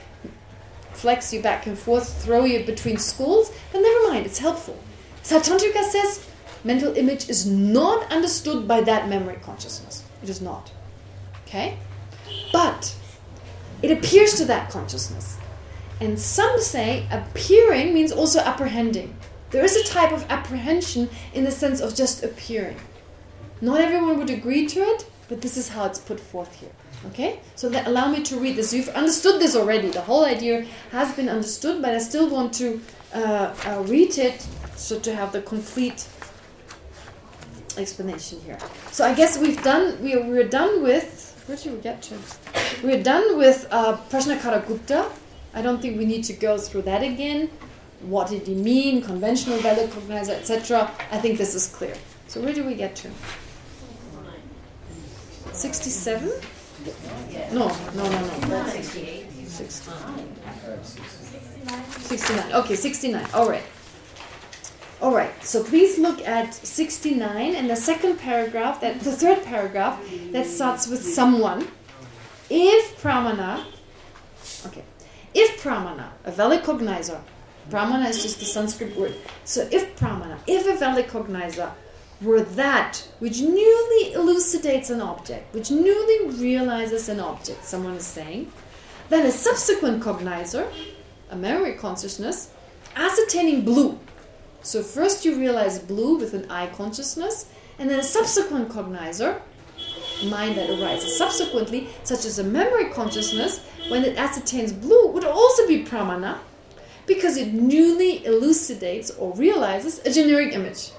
[SPEAKER 1] flex you back and forth, throw you between schools, but never mind, it's helpful. Sautrantika says mental image is not understood by that memory consciousness. It is not. Okay? But it appears to that consciousness. And some say appearing means also apprehending. There is a type of apprehension in the sense of just appearing. Not everyone would agree to it, but this is how it's put forth here. Okay? So allow me to read this. You've understood this already. The whole idea has been understood, but I still want to uh, uh, read it so to have the complete explanation here. So I guess we've done, we, we're done with, where did we get to? We're done with uh, Prajnakaragupta. I don't think we need to go through that again. What did he mean, conventional valid cognizer, etc. I think this is clear. So where do we get to? 67? No, no, no, no. 68. 69. 69. Okay, 69. All right. All right. So please look at 69 and the second paragraph, that the third paragraph that starts with someone. If pramana, okay, if pramana, a valid cognizer, pramana is just the Sanskrit word. So if pramana, if a valid cognizer were that which newly elucidates an object, which newly realizes an object, someone is saying, then a subsequent cognizer, a memory consciousness, ascertaining blue. So first you realize blue with an eye consciousness, and then a subsequent cognizer, mind that arises subsequently, such as a memory consciousness, when it ascertains blue, would also be pramana, because it newly elucidates or realizes a generic image.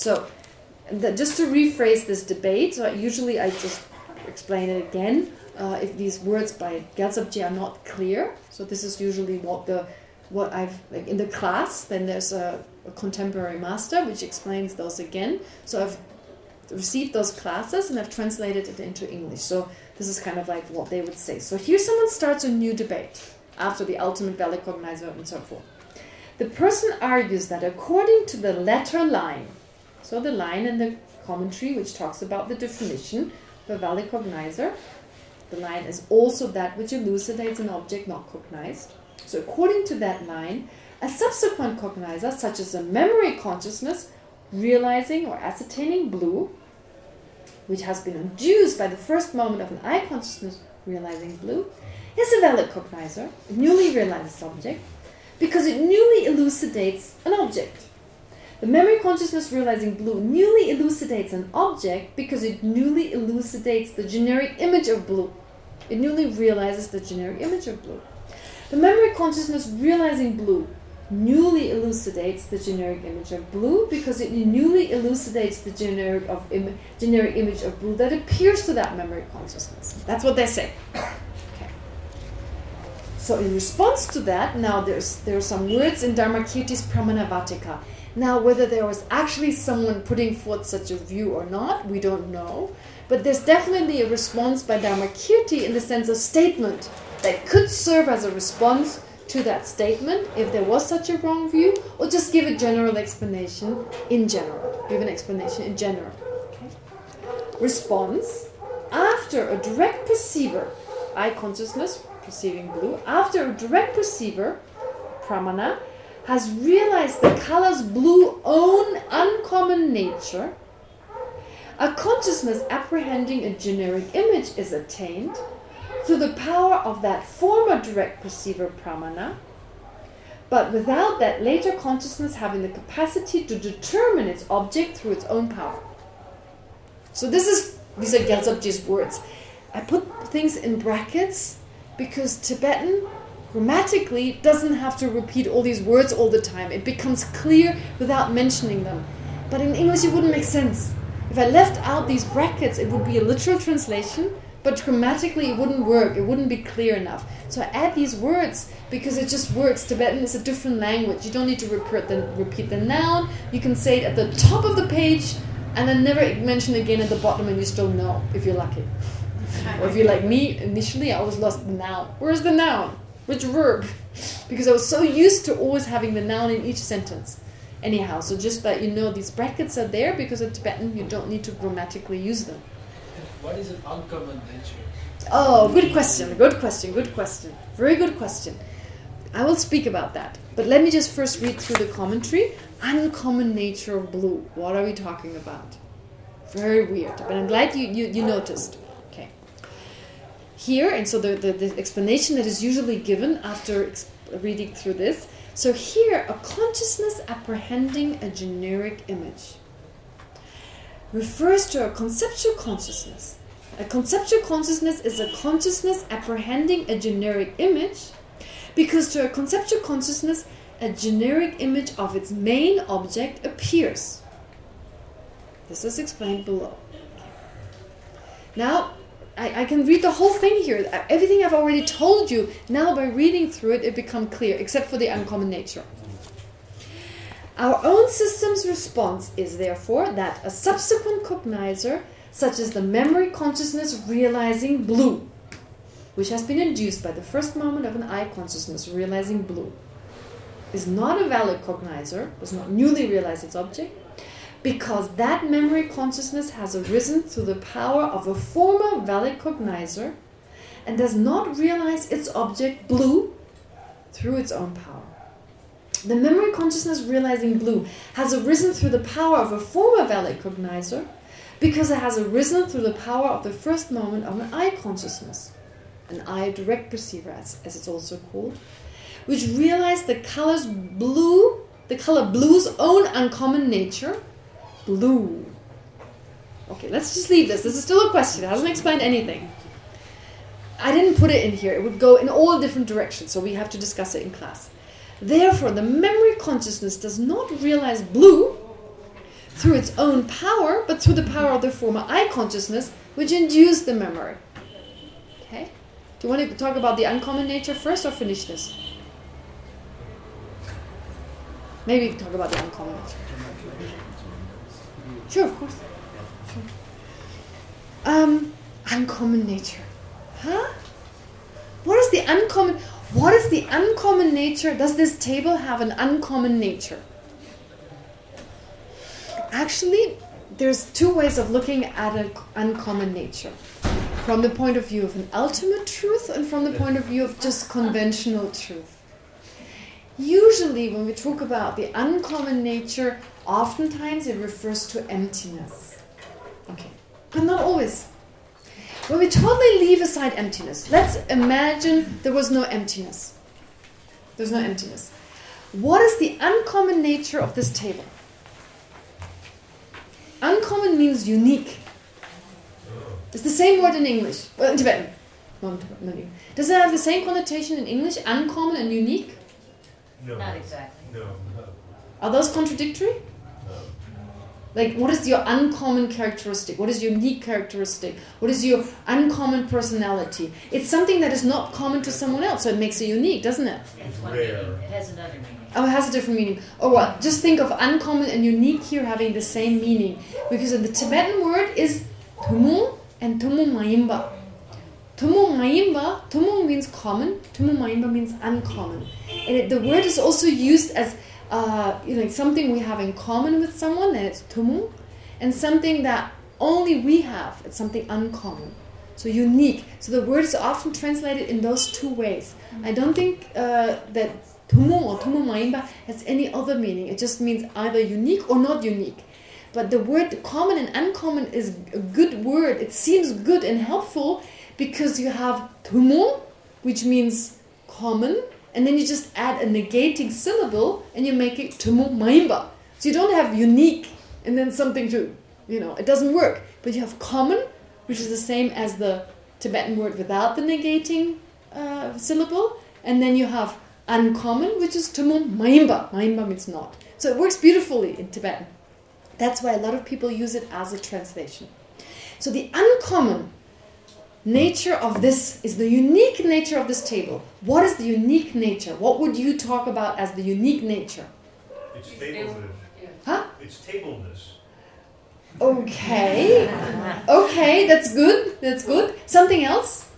[SPEAKER 1] So, the, just to rephrase this debate, so usually I just explain it again. Uh, if these words by Gyaltsabje are not clear, so this is usually what the what I've like in the class. Then there's a, a contemporary master which explains those again. So I've received those classes and I've translated it into English. So this is kind of like what they would say. So here someone starts a new debate after the ultimate valid cognizer and so forth. The person argues that according to the letter line, so the line in the commentary which talks about the definition of a valid cognizer, the line is also that which elucidates an object not cognized. So according to that line, a subsequent cognizer, such as a memory consciousness, realizing or ascertaining blue, which has been induced by the first moment of an eye consciousness realizing blue, is a valid cognizer, a newly realized object, because it newly elucidates an object. The memory consciousness realizing blue newly elucidates an object because it newly elucidates the generic image of blue. It newly realizes the generic image of blue. The memory consciousness realizing blue newly elucidates the generic image of blue because it newly elucidates the generic of Im generic image of blue that appears to that memory consciousness. That's what they say. Okay. So in response to that, now there's there are some words in Dharmakirti's Pramanavarttika. Now, whether there was actually someone putting forth such a view or not, we don't know. But there's definitely a response by Dharmakirti in the sense of statement that could serve as a response to that statement if there was such a wrong view, or just give a general explanation in general. Give an explanation in general. Okay. Response, after a direct perceiver, eye consciousness, perceiving blue, after a direct perceiver, pramana, has realized the color's blue own uncommon nature, a consciousness apprehending a generic image is attained through the power of that former direct perceiver pramana, but without that later consciousness having the capacity to determine its object through its own power. So this is these are Gyaltsabje's words. I put things in brackets because Tibetan grammatically doesn't have to repeat all these words all the time. It becomes clear without mentioning them. But in English it wouldn't make sense. If I left out these brackets, it would be a literal translation, but grammatically it wouldn't work. It wouldn't be clear enough. So I add these words because it just works. Tibetan is a different language. You don't need to repeat the, repeat the noun. You can say it at the top of the page and then never mention again at the bottom and you still know if you're lucky. or if you're like me, initially I always lost the noun. Where's the noun? Which verb? Because I was so used to always having the noun in each sentence. Anyhow, so just that you know these brackets are there because in Tibetan you don't need to grammatically use them.
[SPEAKER 4] What is an uncommon nature?
[SPEAKER 1] Oh, good question, good question, good question. Very good question. I will speak about that. But let me just first read through the commentary. Uncommon nature of blue. What are we talking about? Very weird. But I'm glad you, you, you noticed. Here, and so the, the, the explanation that is usually given after reading through this. So here, a consciousness apprehending a generic image refers to a conceptual consciousness. A conceptual consciousness is a consciousness apprehending a generic image because to a conceptual consciousness, a generic image of its main object appears. This is explained below. Now, I, I, can read the whole thing here. Everything I've already told you, now by reading through it, it becomes clear, except for the uncommon nature. Our own system's response is therefore that a subsequent cognizer, such as the memory consciousness realizing blue, which has been induced by the first moment of an eye consciousness realizing blue, is not a valid cognizer, does not newly realize its object, because that memory consciousness has arisen through the power of a former valid cognizer and does not realize its object blue through its own power. The memory consciousness realizing blue has arisen through the power of a former valid cognizer because it has arisen through the power of the first moment of an eye consciousness, an eye direct perceiver as, as it's also called, which realized the colors blue, the color blue's own uncommon nature, blue. Okay, let's just leave this. This is still a question. It hasn't explained anything. I didn't put it in here. It would go in all different directions, so we have to discuss it in class. Therefore, the memory consciousness does not realize blue through its own power, but through the power of the former eye consciousness, which induced the memory. Okay? Do you want to talk about the uncommon nature first or finish this? Maybe we can talk about the uncommon nature. Sure, of course. Sure. Um, uncommon nature. Huh? What is the uncommon... What is the uncommon nature? Does this table have an uncommon nature? Actually, there's two ways of looking at an uncommon nature. From the point of view of an ultimate truth and from the point of view of just conventional truth. Usually when we talk about the uncommon nature, oftentimes it refers to emptiness. Okay, but not always. When we totally leave aside emptiness, let's imagine there was no emptiness. There's no emptiness. What is the uncommon nature of this table? Uncommon means unique. It's the same word in English. Well, in Tibetan. No, Tibetan. Does it have the same connotation in English, uncommon and unique?
[SPEAKER 2] No.
[SPEAKER 5] Not exactly.
[SPEAKER 2] No.
[SPEAKER 1] Are those contradictory? Like, what is your uncommon characteristic? What is your unique characteristic? What is your uncommon personality? It's something that is not common to someone else, so it makes it unique, doesn't it?
[SPEAKER 5] It's one
[SPEAKER 2] Rare.
[SPEAKER 5] meaning. It has another meaning.
[SPEAKER 1] Oh, it has a different meaning. Oh, what? Just think of uncommon and unique here having the same meaning. Because the Tibetan word is tumu and tumu mayimba. Tumu mayimba, tumu means common, tumu mayimba means uncommon. And it, the word is also used as uh, you know, something we have in common with someone, and it's tumu, and something that only we have, it's something uncommon. So unique. So the word is often translated in those two ways. I don't think uh, that tumu or tumu maimba has any other meaning. It just means either unique or not unique. But the word common and uncommon is a good word. It seems good and helpful because you have tumu, which means common, and then you just add a negating syllable and you make it tumu maimba. So you don't have unique and then something to, you know, it doesn't work. But you have common, which is the same as the Tibetan word without the negating uh, syllable, and then you have uncommon, which is tumu maimba. Maimba means not. So it works beautifully in Tibetan. That's why a lot of people use it as a translation. So the uncommon nature of this is the unique nature of this table. What is the unique nature? What would you talk about as the unique nature?
[SPEAKER 2] It's tableness.
[SPEAKER 1] Huh?
[SPEAKER 2] It's tableness.
[SPEAKER 1] Okay. Okay, that's good. That's good. Something else?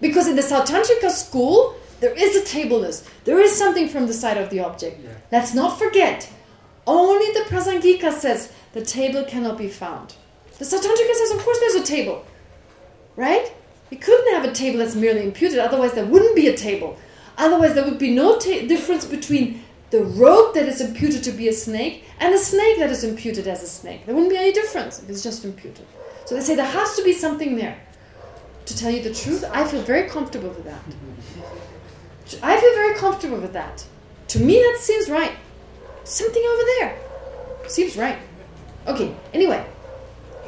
[SPEAKER 1] Because in the Sautrantika school, there is a tableness. There is something from the side of the object.
[SPEAKER 4] Yeah.
[SPEAKER 1] Let's not forget, only the Prasangika says the table cannot be found. The Sautrantika says, of course there's a table. Right? You couldn't have a table that's merely imputed, otherwise there wouldn't be a table. Otherwise there would be no difference between the rope that is imputed to be a snake and a snake that is imputed as a snake. There wouldn't be any difference if it's just imputed. So they say there has to be something there. To tell you the truth, I feel very comfortable with that. I feel very comfortable with that. To me, that seems right. Something over there. Seems right. Okay, anyway.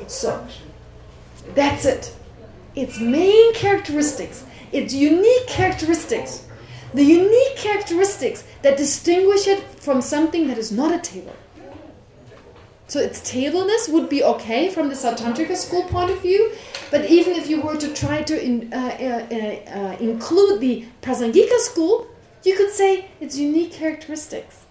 [SPEAKER 1] So, that's it. Its main characteristics, its unique characteristics, the unique characteristics that distinguish it from something that is not a table. So its tableness would be okay from the Sautrantika school point of view, but even if you were to try to in, uh, uh, uh, include the Prasangika school, you could say its unique characteristics,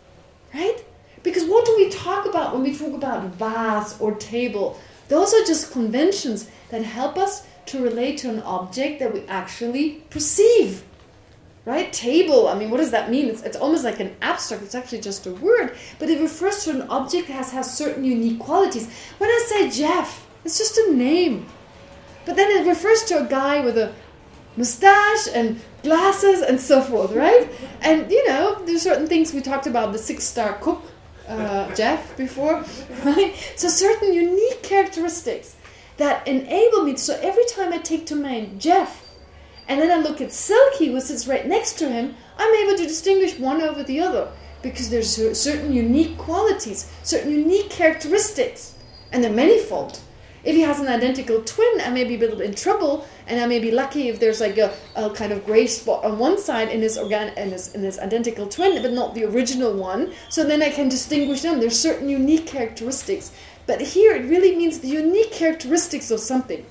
[SPEAKER 1] right? Because what do we talk about when we talk about vase or table? Those are just conventions that help us to relate to an object that we actually perceive. Right? Table, I mean, what does that mean? It's, it's almost like an abstract. It's actually just a word. But it refers to an object that has, has certain unique qualities. When I say Jeff, it's just a name. But then it refers to a guy with a mustache and glasses and so forth, right? And, you know, there's certain things we talked about, the six-star cook, uh, Jeff, before, right? So certain unique characteristics that enable me, so every time I take to mind Jeff, and then I look at Silky, who sits right next to him, I'm able to distinguish one over the other because there's certain unique qualities, certain unique characteristics, and they're manifold. If he has an identical twin, I may be a little bit in trouble, and I may be lucky if there's like a, a kind of gray spot on one side in his, organ in his in his identical twin, but not the original one. So then I can distinguish them. There's certain unique characteristics. But here it really means the unique characteristics of something.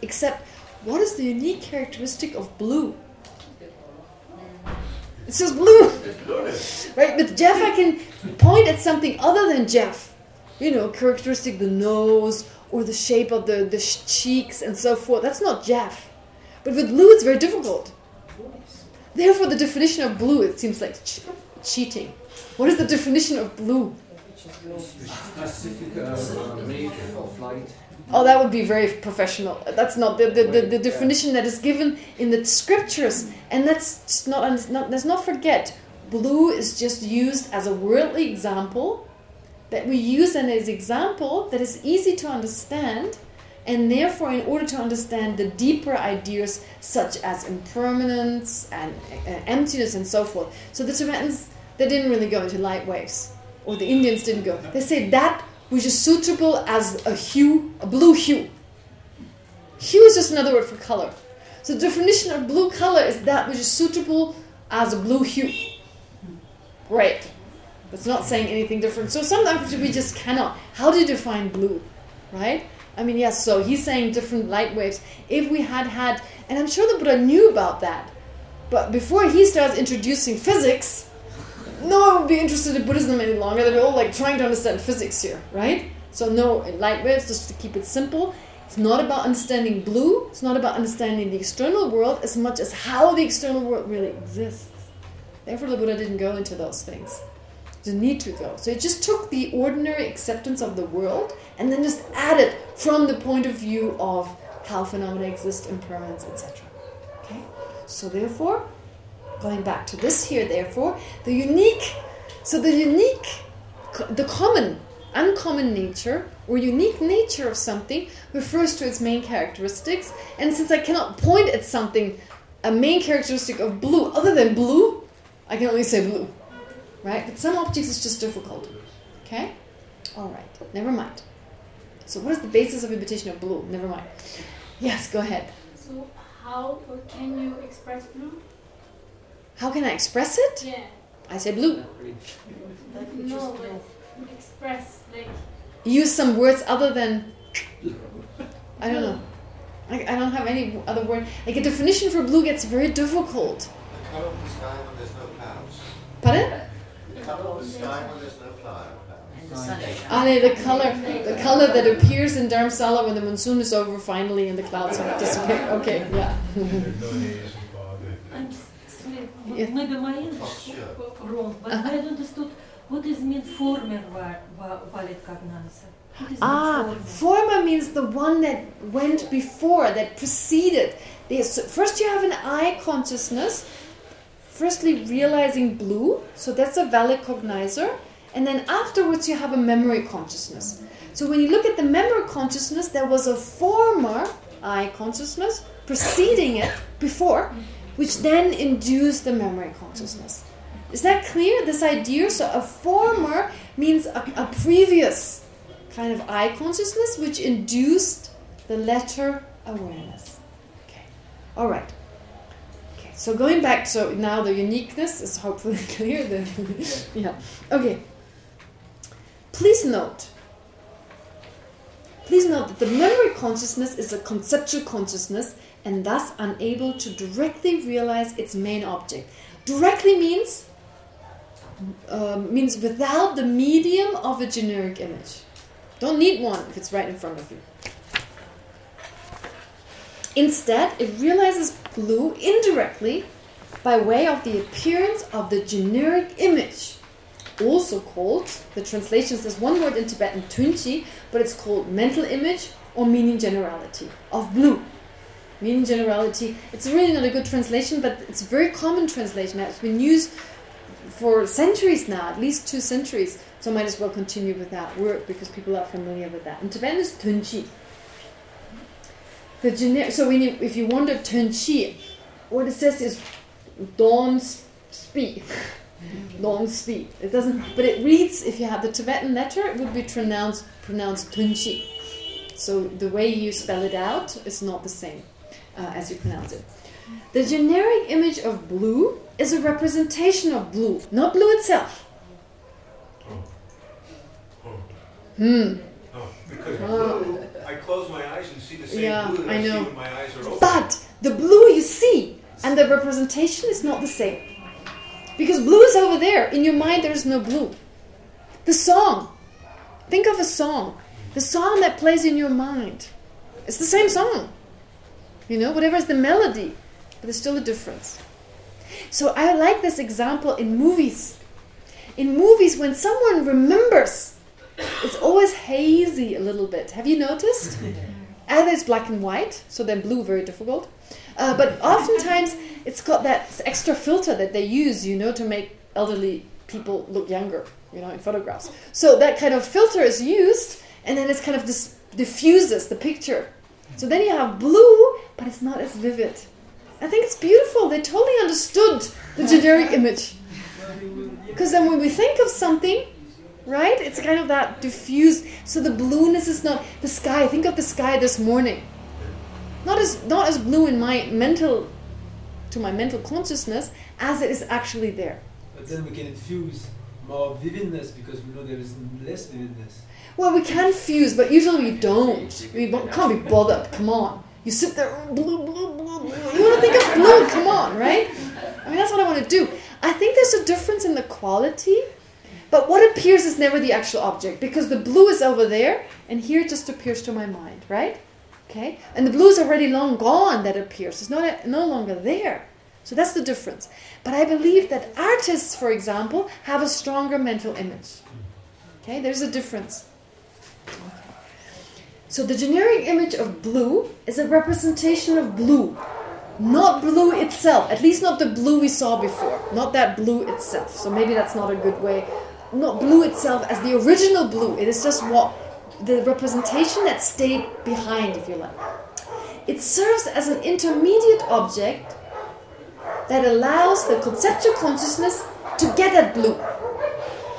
[SPEAKER 1] Except what is the unique characteristic of blue? It's just blue. right? But Jeff, I can point at something other than Jeff. You know, characteristic, the nose, or the shape of the, the cheeks, and so forth. That's not Jeff. But with blue, it's very difficult. Therefore, the definition of blue, it seems like ch cheating. What is the definition of blue?
[SPEAKER 6] Specific of light.
[SPEAKER 1] Oh, that would be very professional. That's not the the, the, the definition that is given in the scriptures, and that's not, let's not forget. Blue is just used as a worldly example that we use and as example that is easy to understand, and therefore, in order to understand the deeper ideas such as impermanence and uh, emptiness and so forth. So the Tibetans they didn't really go into light waves, or the Indians didn't go. They say that which is suitable as a hue, a blue hue. Hue is just another word for color. So the definition of blue color is that which is suitable as a blue hue. Great. It's not saying anything different. So sometimes we just cannot. How do you define blue? Right? I mean, yes, so he's saying different light waves. If we had had, and I'm sure the Buddha knew about that, but before he starts introducing physics, no one would be interested in Buddhism any longer. They're all like trying to understand physics here, right? So no light waves, just to keep it simple. It's not about understanding blue. It's not about understanding the external world as much as how the external world really exists. Therefore, the Buddha didn't go into those things. Didn't need to go. So it just took the ordinary acceptance of the world and then just added from the point of view of how phenomena exist, impermanence, etc. Okay? So therefore, going back to this here, therefore, the unique, so the unique, the common, uncommon nature or unique nature of something refers to its main characteristics. And since I cannot point at something, a main characteristic of blue, other than blue, I can only say blue. Right? But some objects is just difficult. Okay? All right. Never mind. So what is the basis of imputation of blue? Never mind. Yes, go ahead.
[SPEAKER 3] So how can you express blue?
[SPEAKER 1] How can I express it?
[SPEAKER 3] Yeah.
[SPEAKER 1] I say blue.
[SPEAKER 3] No, but express like.
[SPEAKER 1] Use some words other than. I don't know. I, I don't have any other word. Like a definition for blue gets very difficult.
[SPEAKER 10] The color of the sky when there's no clouds.
[SPEAKER 1] Pardon?
[SPEAKER 10] The color of the sky when there's no cloud.
[SPEAKER 1] Ah, no, the color, the color that appears in Dharamsala when the monsoon is over finally and the clouds have disappeared. Okay, yeah.
[SPEAKER 11] what is mean former va- va- valid cognizer. What is mean
[SPEAKER 1] Ah,
[SPEAKER 11] former?
[SPEAKER 1] former means the one that went before, that preceded. First you have an eye consciousness, firstly realizing blue, so that's a valid cognizer, and then afterwards you have a memory consciousness. So when you look at the memory consciousness, there was a former eye consciousness preceding it before, which then induced the memory consciousness. Is that clear, this idea? So a former means a, a previous kind of eye consciousness which induced the letter awareness. Okay, all right. Okay, so going back, so now the uniqueness is hopefully clear. Then, yeah. Okay. Please note. Please note that the memory consciousness is a conceptual consciousness and thus unable to directly realize its main object. Directly means um, means without the medium of a generic image. Don't need one if it's right in front of you. Instead, it realizes blue indirectly by way of the appearance of the generic image. Also called, the translation says one word in Tibetan, tunchi, but it's called mental image or meaning generality of blue. Meaning generality, it's really not a good translation, but it's a very common translation. It's been used for centuries now, at least two centuries. So I might as well continue with that word because people are familiar with that. In Tibetan is tunchi. The generic, so when you, if you wonder tunchi, what it says is don spi. Don spi. It doesn't, but it reads, if you have the Tibetan letter, it would be pronounced, pronounced tunchi. So the way you spell it out is not the same uh, as you pronounce it. The generic image of blue is a representation of blue, not blue itself. Hmm.
[SPEAKER 2] Oh, because blue, I close my eyes and see the same
[SPEAKER 1] Yeah,
[SPEAKER 2] blue that
[SPEAKER 1] I
[SPEAKER 2] I, see
[SPEAKER 1] know.
[SPEAKER 2] when my eyes are open.
[SPEAKER 1] But the blue you see and the representation is not the same. Because blue is over there. In your mind there is no blue. The song. Think of a song. The song that plays in your mind. It's the same song. You know, whatever is the melody. But there's still a difference. So I like this example in movies. In movies, when someone remembers, it's always hazy a little bit. Have you noticed? Either it's black and white, so then blue very difficult. Uh, but oftentimes it's got that extra filter that they use, you know, to make elderly people look younger, you know, in photographs. So that kind of filter is used, and then it's kind of dis diffuses the picture. So then you have blue, but it's not as vivid. I think it's beautiful. They totally understood the generic image. Because then when we think of something, right, it's kind of that diffuse. So the blueness is not the sky. Think of the sky this morning. Not as not as blue in my mental, to my mental consciousness, as it is actually there.
[SPEAKER 9] But then we can infuse more vividness because we know there is less vividness.
[SPEAKER 1] Well, we can fuse, but usually we don't. We can't be bothered. Come on. You sit there, blue, blue, blue, blue. You want to think of blue? Come on, right? I mean, that's what I want to do. I think there's a difference in the quality, but what appears is never the actual object because the blue is over there, and here it just appears to my mind, right? Okay, and the blue is already long gone. That appears. It's not no longer there. So that's the difference. But I believe that artists, for example, have a stronger mental image. Okay, there's a difference. So the generic image of blue is a representation of blue. Not blue itself, at least not the blue we saw before. Not that blue itself. So maybe that's not a good way. Not blue itself as the original blue. It is just what the representation that stayed behind, if you like. It serves as an intermediate object that allows the conceptual consciousness to get at blue.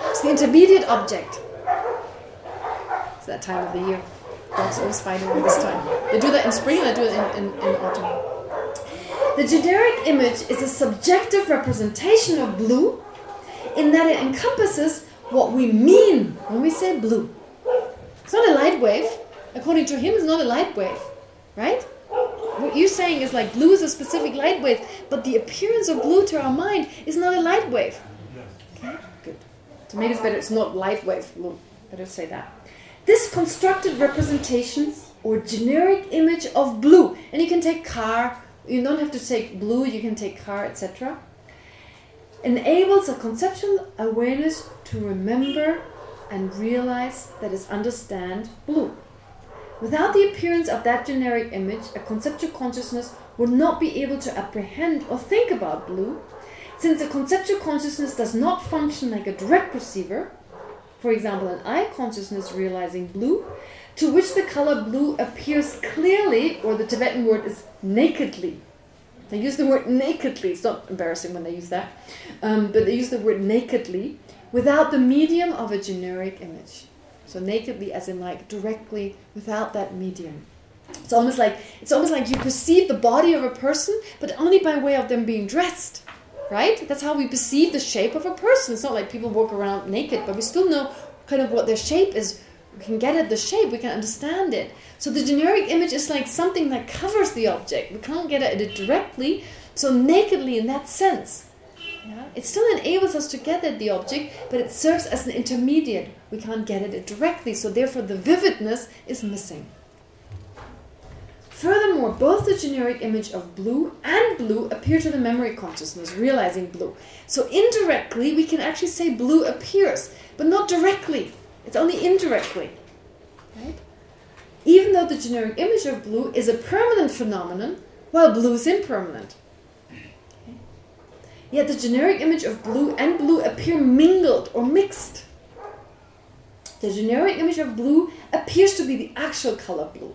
[SPEAKER 1] It's the intermediate object. It's that time of the year. Dogs always fighting at this time. They do that in spring and they do it in, in, in autumn. The generic image is a subjective representation of blue in that it encompasses what we mean when we say blue. It's not a light wave. According to him, it's not a light wave. Right? What you're saying is like blue is a specific light wave, but the appearance of blue to our mind is not a light wave. Okay, good. So maybe it's better it's not light wave blue. Better say that. This constructed representations or generic image of blue, and you can take car, you don't have to take blue, you can take car, etc. enables a conceptual awareness to remember and realize that is understand blue. Without the appearance of that generic image, a conceptual consciousness would not be able to apprehend or think about blue, since a conceptual consciousness does not function like a direct perceiver, for example, an eye consciousness realizing blue, to which the color blue appears clearly, or the Tibetan word is nakedly. They use the word nakedly. It's not embarrassing when they use that. Um, but they use the word nakedly without the medium of a generic image. So nakedly as in like directly without that medium. It's almost like it's almost like you perceive the body of a person, but only by way of them being dressed. Right? That's how we perceive the shape of a person. It's not like people walk around naked, but we still know kind of what their shape is. We can get at the shape, we can understand it. So the generic image is like something that covers the object. We can't get at it directly, so nakedly in that sense. Yeah? It still enables us to get at the object, but it serves as an intermediate. We can't get at it directly, so therefore the vividness is missing. Furthermore, both the generic image of blue and blue appear to the memory consciousness, realizing blue. So indirectly, we can actually say blue appears, but not directly. It's only indirectly. Right? Even though the generic image of blue is a permanent phenomenon, while blue is impermanent. Okay? Yet the generic image of blue and blue appear mingled or mixed. The generic image of blue appears to be the actual color blue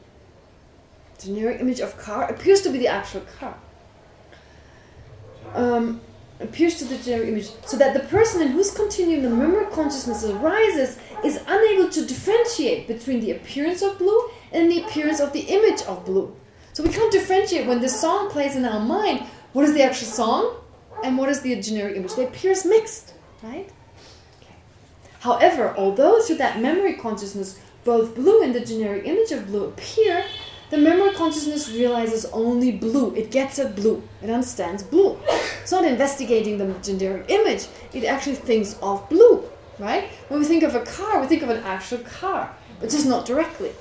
[SPEAKER 1] generic image of car appears to be the actual car. Um, appears to the generic image. So that the person in whose continuum the memory consciousness arises is unable to differentiate between the appearance of blue and the appearance of the image of blue. So we can't differentiate when the song plays in our mind, what is the actual song and what is the generic image. They appear mixed, right? Okay. However, although through that memory consciousness both blue and the generic image of blue appear, the memory consciousness realizes only blue. It gets at blue. It understands blue. It's not investigating the generic image. It actually thinks of blue, right? When we think of a car, we think of an actual car, but just not directly.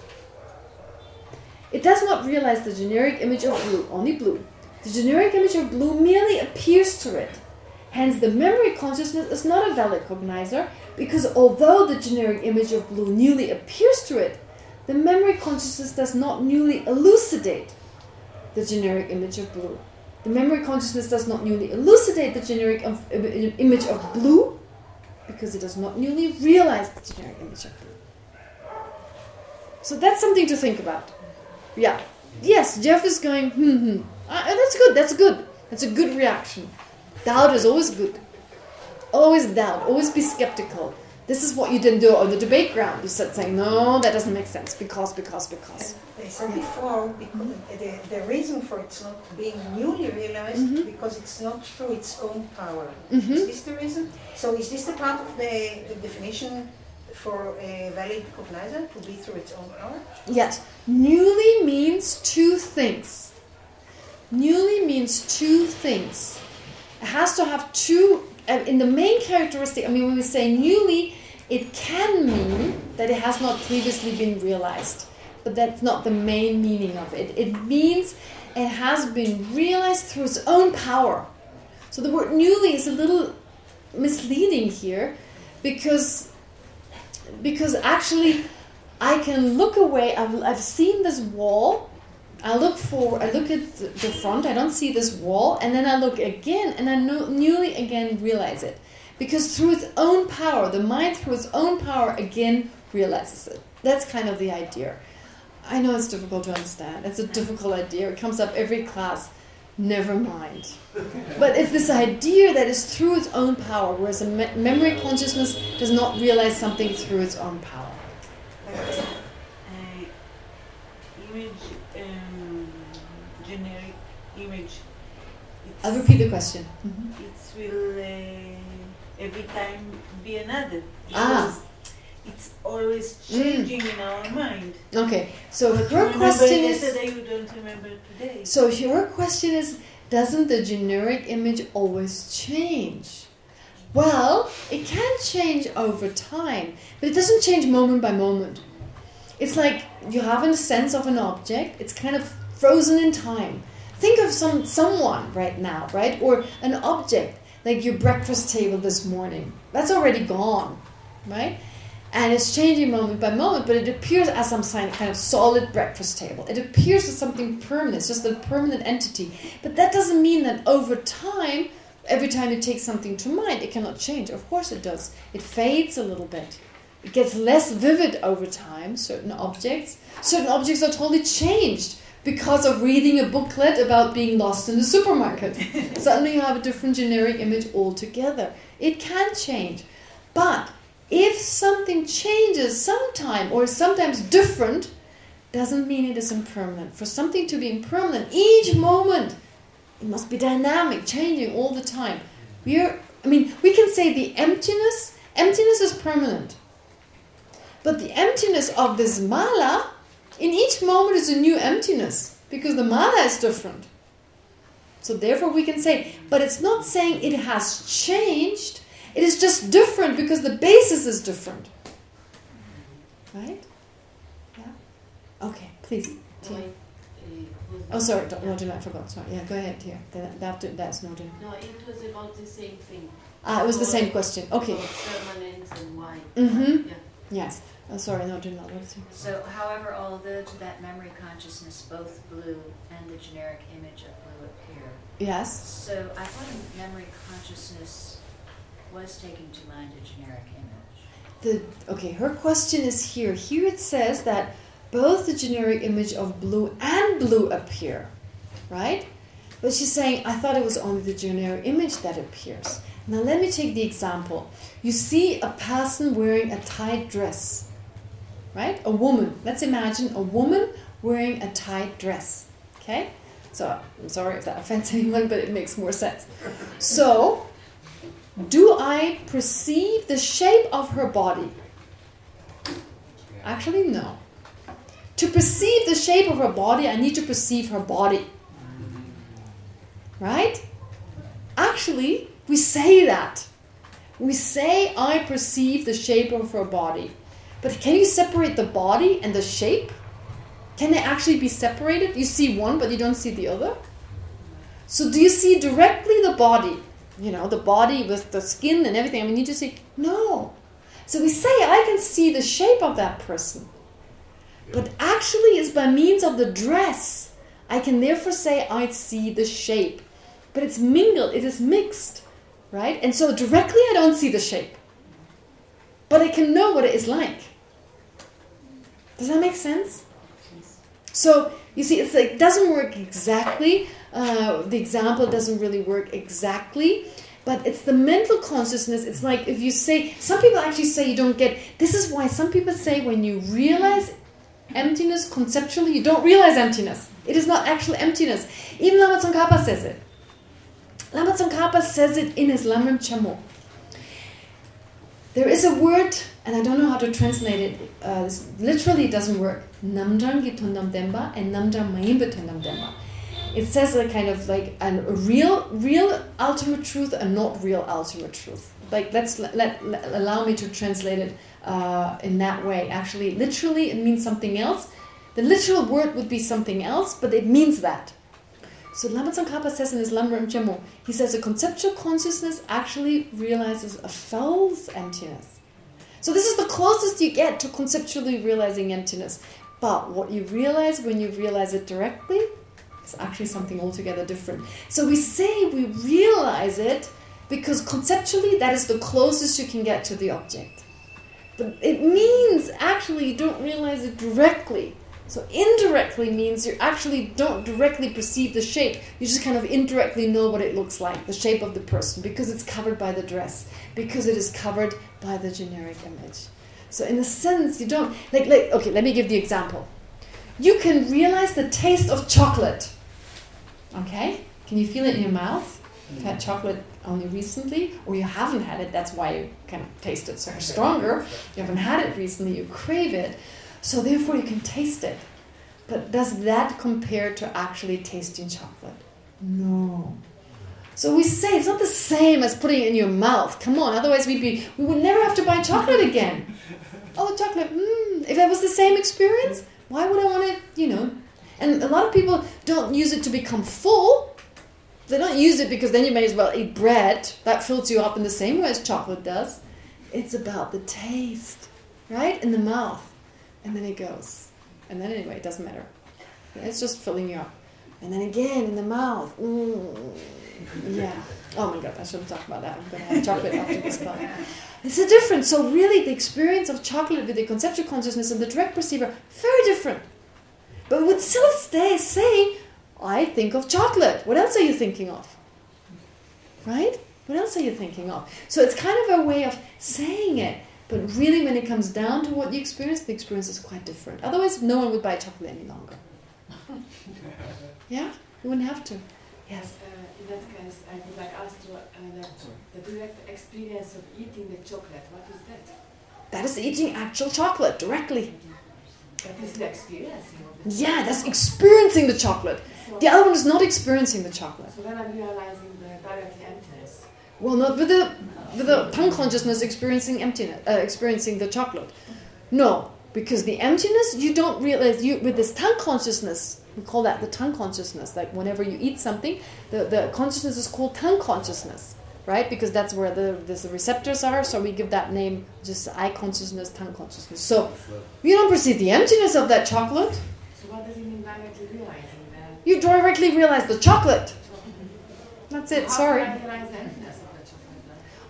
[SPEAKER 1] It does not realize the generic image of blue, only blue. The generic image of blue merely appears to it. Hence, the memory consciousness is not a valid cognizer, because although the generic image of blue newly appears to it, the memory consciousness does not newly elucidate the generic image of blue. The memory consciousness does not newly elucidate the generic of, image of blue because it does not newly realize the generic image of blue. So that's something to think about. Yeah. Yes, Jeff is going, hmm, hmm. Uh, that's good, that's good. That's a good reaction. Doubt is always good. Always doubt, always be skeptical this is what you didn't do on the debate ground. You said saying, no, that doesn't make sense because, because, because.
[SPEAKER 7] They said before, because the, the reason for it's not being newly realized
[SPEAKER 1] Mhm.
[SPEAKER 7] because it's not through its own power.
[SPEAKER 1] Mhm.
[SPEAKER 7] Is this the reason? So is this the part of the, the definition for a valid cognizer to be through its own power?
[SPEAKER 1] Yes. Newly means two things. Newly means two things. It has to have two, uh, in the main characteristic, I mean, when we say newly, it can mean that it has not previously been realized. But that's not the main meaning of it. It means it has been realized through its own power. So the word newly is a little misleading here because because actually I can look away. I've, I've seen this wall. I look for. I look at the front. I don't see this wall, and then I look again, and I newly again realize it, because through its own power, the mind through its own power again realizes it. That's kind of the idea. I know it's difficult to understand. It's a difficult idea. It comes up every class. Never mind. But it's this idea that is through its own power, whereas a me memory consciousness does not realize something through its own power.
[SPEAKER 12] uh, image, um, generic image. It's,
[SPEAKER 1] I'll repeat the question.
[SPEAKER 12] It will uh, every time be another.
[SPEAKER 1] Ah.
[SPEAKER 12] It's always changing in our mind.
[SPEAKER 1] Okay, so
[SPEAKER 12] you
[SPEAKER 1] her question is...
[SPEAKER 12] you don't remember today.
[SPEAKER 1] So your question is, doesn't the generic image always change? Well, it can change over time, but it doesn't change moment by moment. It's like you have a sense of an object, it's kind of frozen in time. Think of some someone right now, right? Or an object like your breakfast table this morning. That's already gone, right? And it's changing moment by moment, but it appears as some kind of solid breakfast table. It appears as something permanent, it's just a permanent entity. But that doesn't mean that over time, every time you take something to mind, it cannot change. Of course it does. It fades a little bit. It gets less vivid over time, certain objects. Certain objects are totally changed because of reading a booklet about being lost in the supermarket. Suddenly you have a different generic image altogether. It can change. But if something changes sometime or sometimes different, doesn't mean it is impermanent. For something to be impermanent, each moment, it must be dynamic, changing all the time. We are, I mean, we can say the emptiness, emptiness is permanent. But the emptiness of this mala, in each moment is a new emptiness because the mala is different. So therefore we can say, but it's not saying it has changed, it is just different because the basis is different. Right? Yeah? Okay, please.
[SPEAKER 5] No,
[SPEAKER 1] Oh, sorry, no, no, I forgot. Sorry, yeah, go ahead, here. That, that, that's not in.
[SPEAKER 5] No, it was about the same thing.
[SPEAKER 1] Ah, it was the same question. Okay.
[SPEAKER 5] Permanence and why.
[SPEAKER 1] Mm-hmm.
[SPEAKER 5] Yeah.
[SPEAKER 1] Yes. Oh, sorry, no, do not.
[SPEAKER 13] So, however, although to that memory consciousness both blue and the generic image of blue appear.
[SPEAKER 1] Yes.
[SPEAKER 13] So, I thought memory consciousness was taking to mind a generic image.
[SPEAKER 1] The okay, her question is here. Here it says that both the generic image of blue and blue appear, right? But she's saying, I thought it was only the generic image that appears. Now let me take the example. You see a person wearing a tight dress, right? A woman. Let's imagine a woman wearing a tight dress, okay? So, I'm sorry if that offends anyone, but it makes more sense. So, do I perceive the shape of her body? Actually, no. To perceive the shape of her body, I need to perceive her body. Right? Actually, we say that. We say, I perceive the shape of her body. But can you separate the body and the shape? Can they actually be separated? You see one, but you don't see the other? So do you see directly the body? You know, the body with the skin and everything. I mean, you just see, no. So we say, I can see the shape of that person. But actually, it's by means of the dress. I can therefore say I see the shape. But it's mingled, it is mixed. Right? And so directly I don't see the shape. But I can know what it is like. Does that make sense? So, you see, it's like, it doesn't work exactly. Uh, the example doesn't really work exactly. But it's the mental consciousness. It's like if you say, some people actually say you don't get, this is why some people say when you realize emptiness conceptually, you don't realize emptiness. It is not actual emptiness. Even Lama Tsongkhapa says it. Lama Tsongkhapa says it in his Lamrim Chenmo. There is a word, and I don't know how to translate it. Uh, literally, it doesn't work. Namjang gitondam demba and namjang mayimbetondam demba. It says a kind of like a real, real ultimate truth and not real ultimate truth. Like let's let, let, allow me to translate it uh, in that way. Actually, literally, it means something else. The literal word would be something else, but it means that. So Lama Tsongkhapa says in his Lamrim Chenmo, he says a conceptual consciousness actually realizes a false emptiness. So this is the closest you get to conceptually realizing emptiness. But what you realize when you realize it directly is actually something altogether different. So we say we realize it because conceptually that is the closest you can get to the object. But it means actually you don't realize it directly. So indirectly means you actually don't directly perceive the shape. You just kind of indirectly know what it looks like, the shape of the person, because it's covered by the dress, because it is covered by the generic image. So in a sense, you don't... like like Okay, let me give the example. You can realize the taste of chocolate. Okay? Can you feel it in your mouth? You've had chocolate only recently, or you haven't had it, that's why you can taste it so much stronger. You haven't had it recently, you crave it. So therefore you can taste it. But does that compare to actually tasting chocolate? No. So we say it's not the same as putting it in your mouth. Come on, otherwise we'd be we would never have to buy chocolate again. Oh, chocolate. Mm, if that was the same experience, why would I want to, you know? And a lot of people don't use it to become full. They don't use it because then you may as well eat bread. That fills you up in the same way as chocolate does. It's about the taste, right? In the mouth. And then it goes. And then anyway, it doesn't matter. It's just filling you up. And then again in the mouth. Mm. Yeah. Oh my god, I shouldn't talk about that. I'm going to have chocolate after this class. It's a difference. So really the experience of chocolate with the conceptual consciousness and the direct perceiver, very different. But would still stay say, I think of chocolate. What else are you thinking of? Right? What else are you thinking of? So it's kind of a way of saying it. But really when it comes down to what you experience, the experience is quite different. Otherwise, no one would buy chocolate any longer. Yeah? You wouldn't have to. Yes?
[SPEAKER 14] Uh, in that case, I would like ask you uh, that the direct experience of eating the chocolate, what is that?
[SPEAKER 1] That is eating actual chocolate directly.
[SPEAKER 14] That is the experiencing of.
[SPEAKER 1] Yeah, that's experiencing the chocolate. The other one is not experiencing the chocolate.
[SPEAKER 14] So then I'm realizing the directly emptiness.
[SPEAKER 1] Well, not with the with the tongue consciousness experiencing emptiness, uh, experiencing the chocolate. No, because the emptiness you don't realize. You with this tongue consciousness, we call that the tongue consciousness. Like whenever you eat something, the the consciousness is called tongue consciousness, right? Because that's where the the receptors are. So we give that name just eye consciousness, tongue consciousness. So you don't perceive the emptiness of that chocolate.
[SPEAKER 14] So what does it mean directly realizing that?
[SPEAKER 1] You directly realize the chocolate. That's it. Sorry.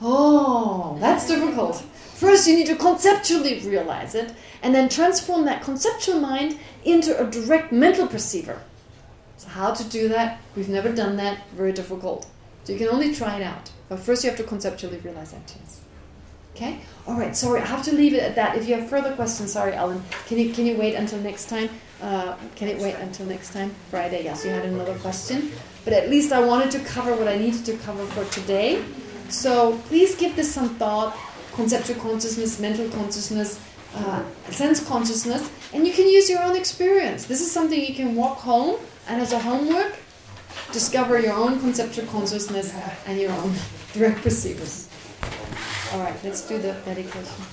[SPEAKER 1] Oh, that's difficult. First, you need to conceptually realize it, and then transform that conceptual mind into a direct mental perceiver. So how to do that? We've never done that. Very difficult. So you can only try it out. But first you have to conceptually realize emptiness. Okay? All right, sorry, I have to leave it at that. If you have further questions, sorry, Alan, can you can you wait until next time? Uh, can it wait until next time? Friday, yes, you had another question. But at least I wanted to cover what I needed to cover for today. So please give this some thought. Conceptual consciousness, mental consciousness, uh, sense consciousness, and you can use your own experience. This is something you can walk home and as a homework, discover your own conceptual consciousness and your own direct perceivers. All right, let's do the meditation.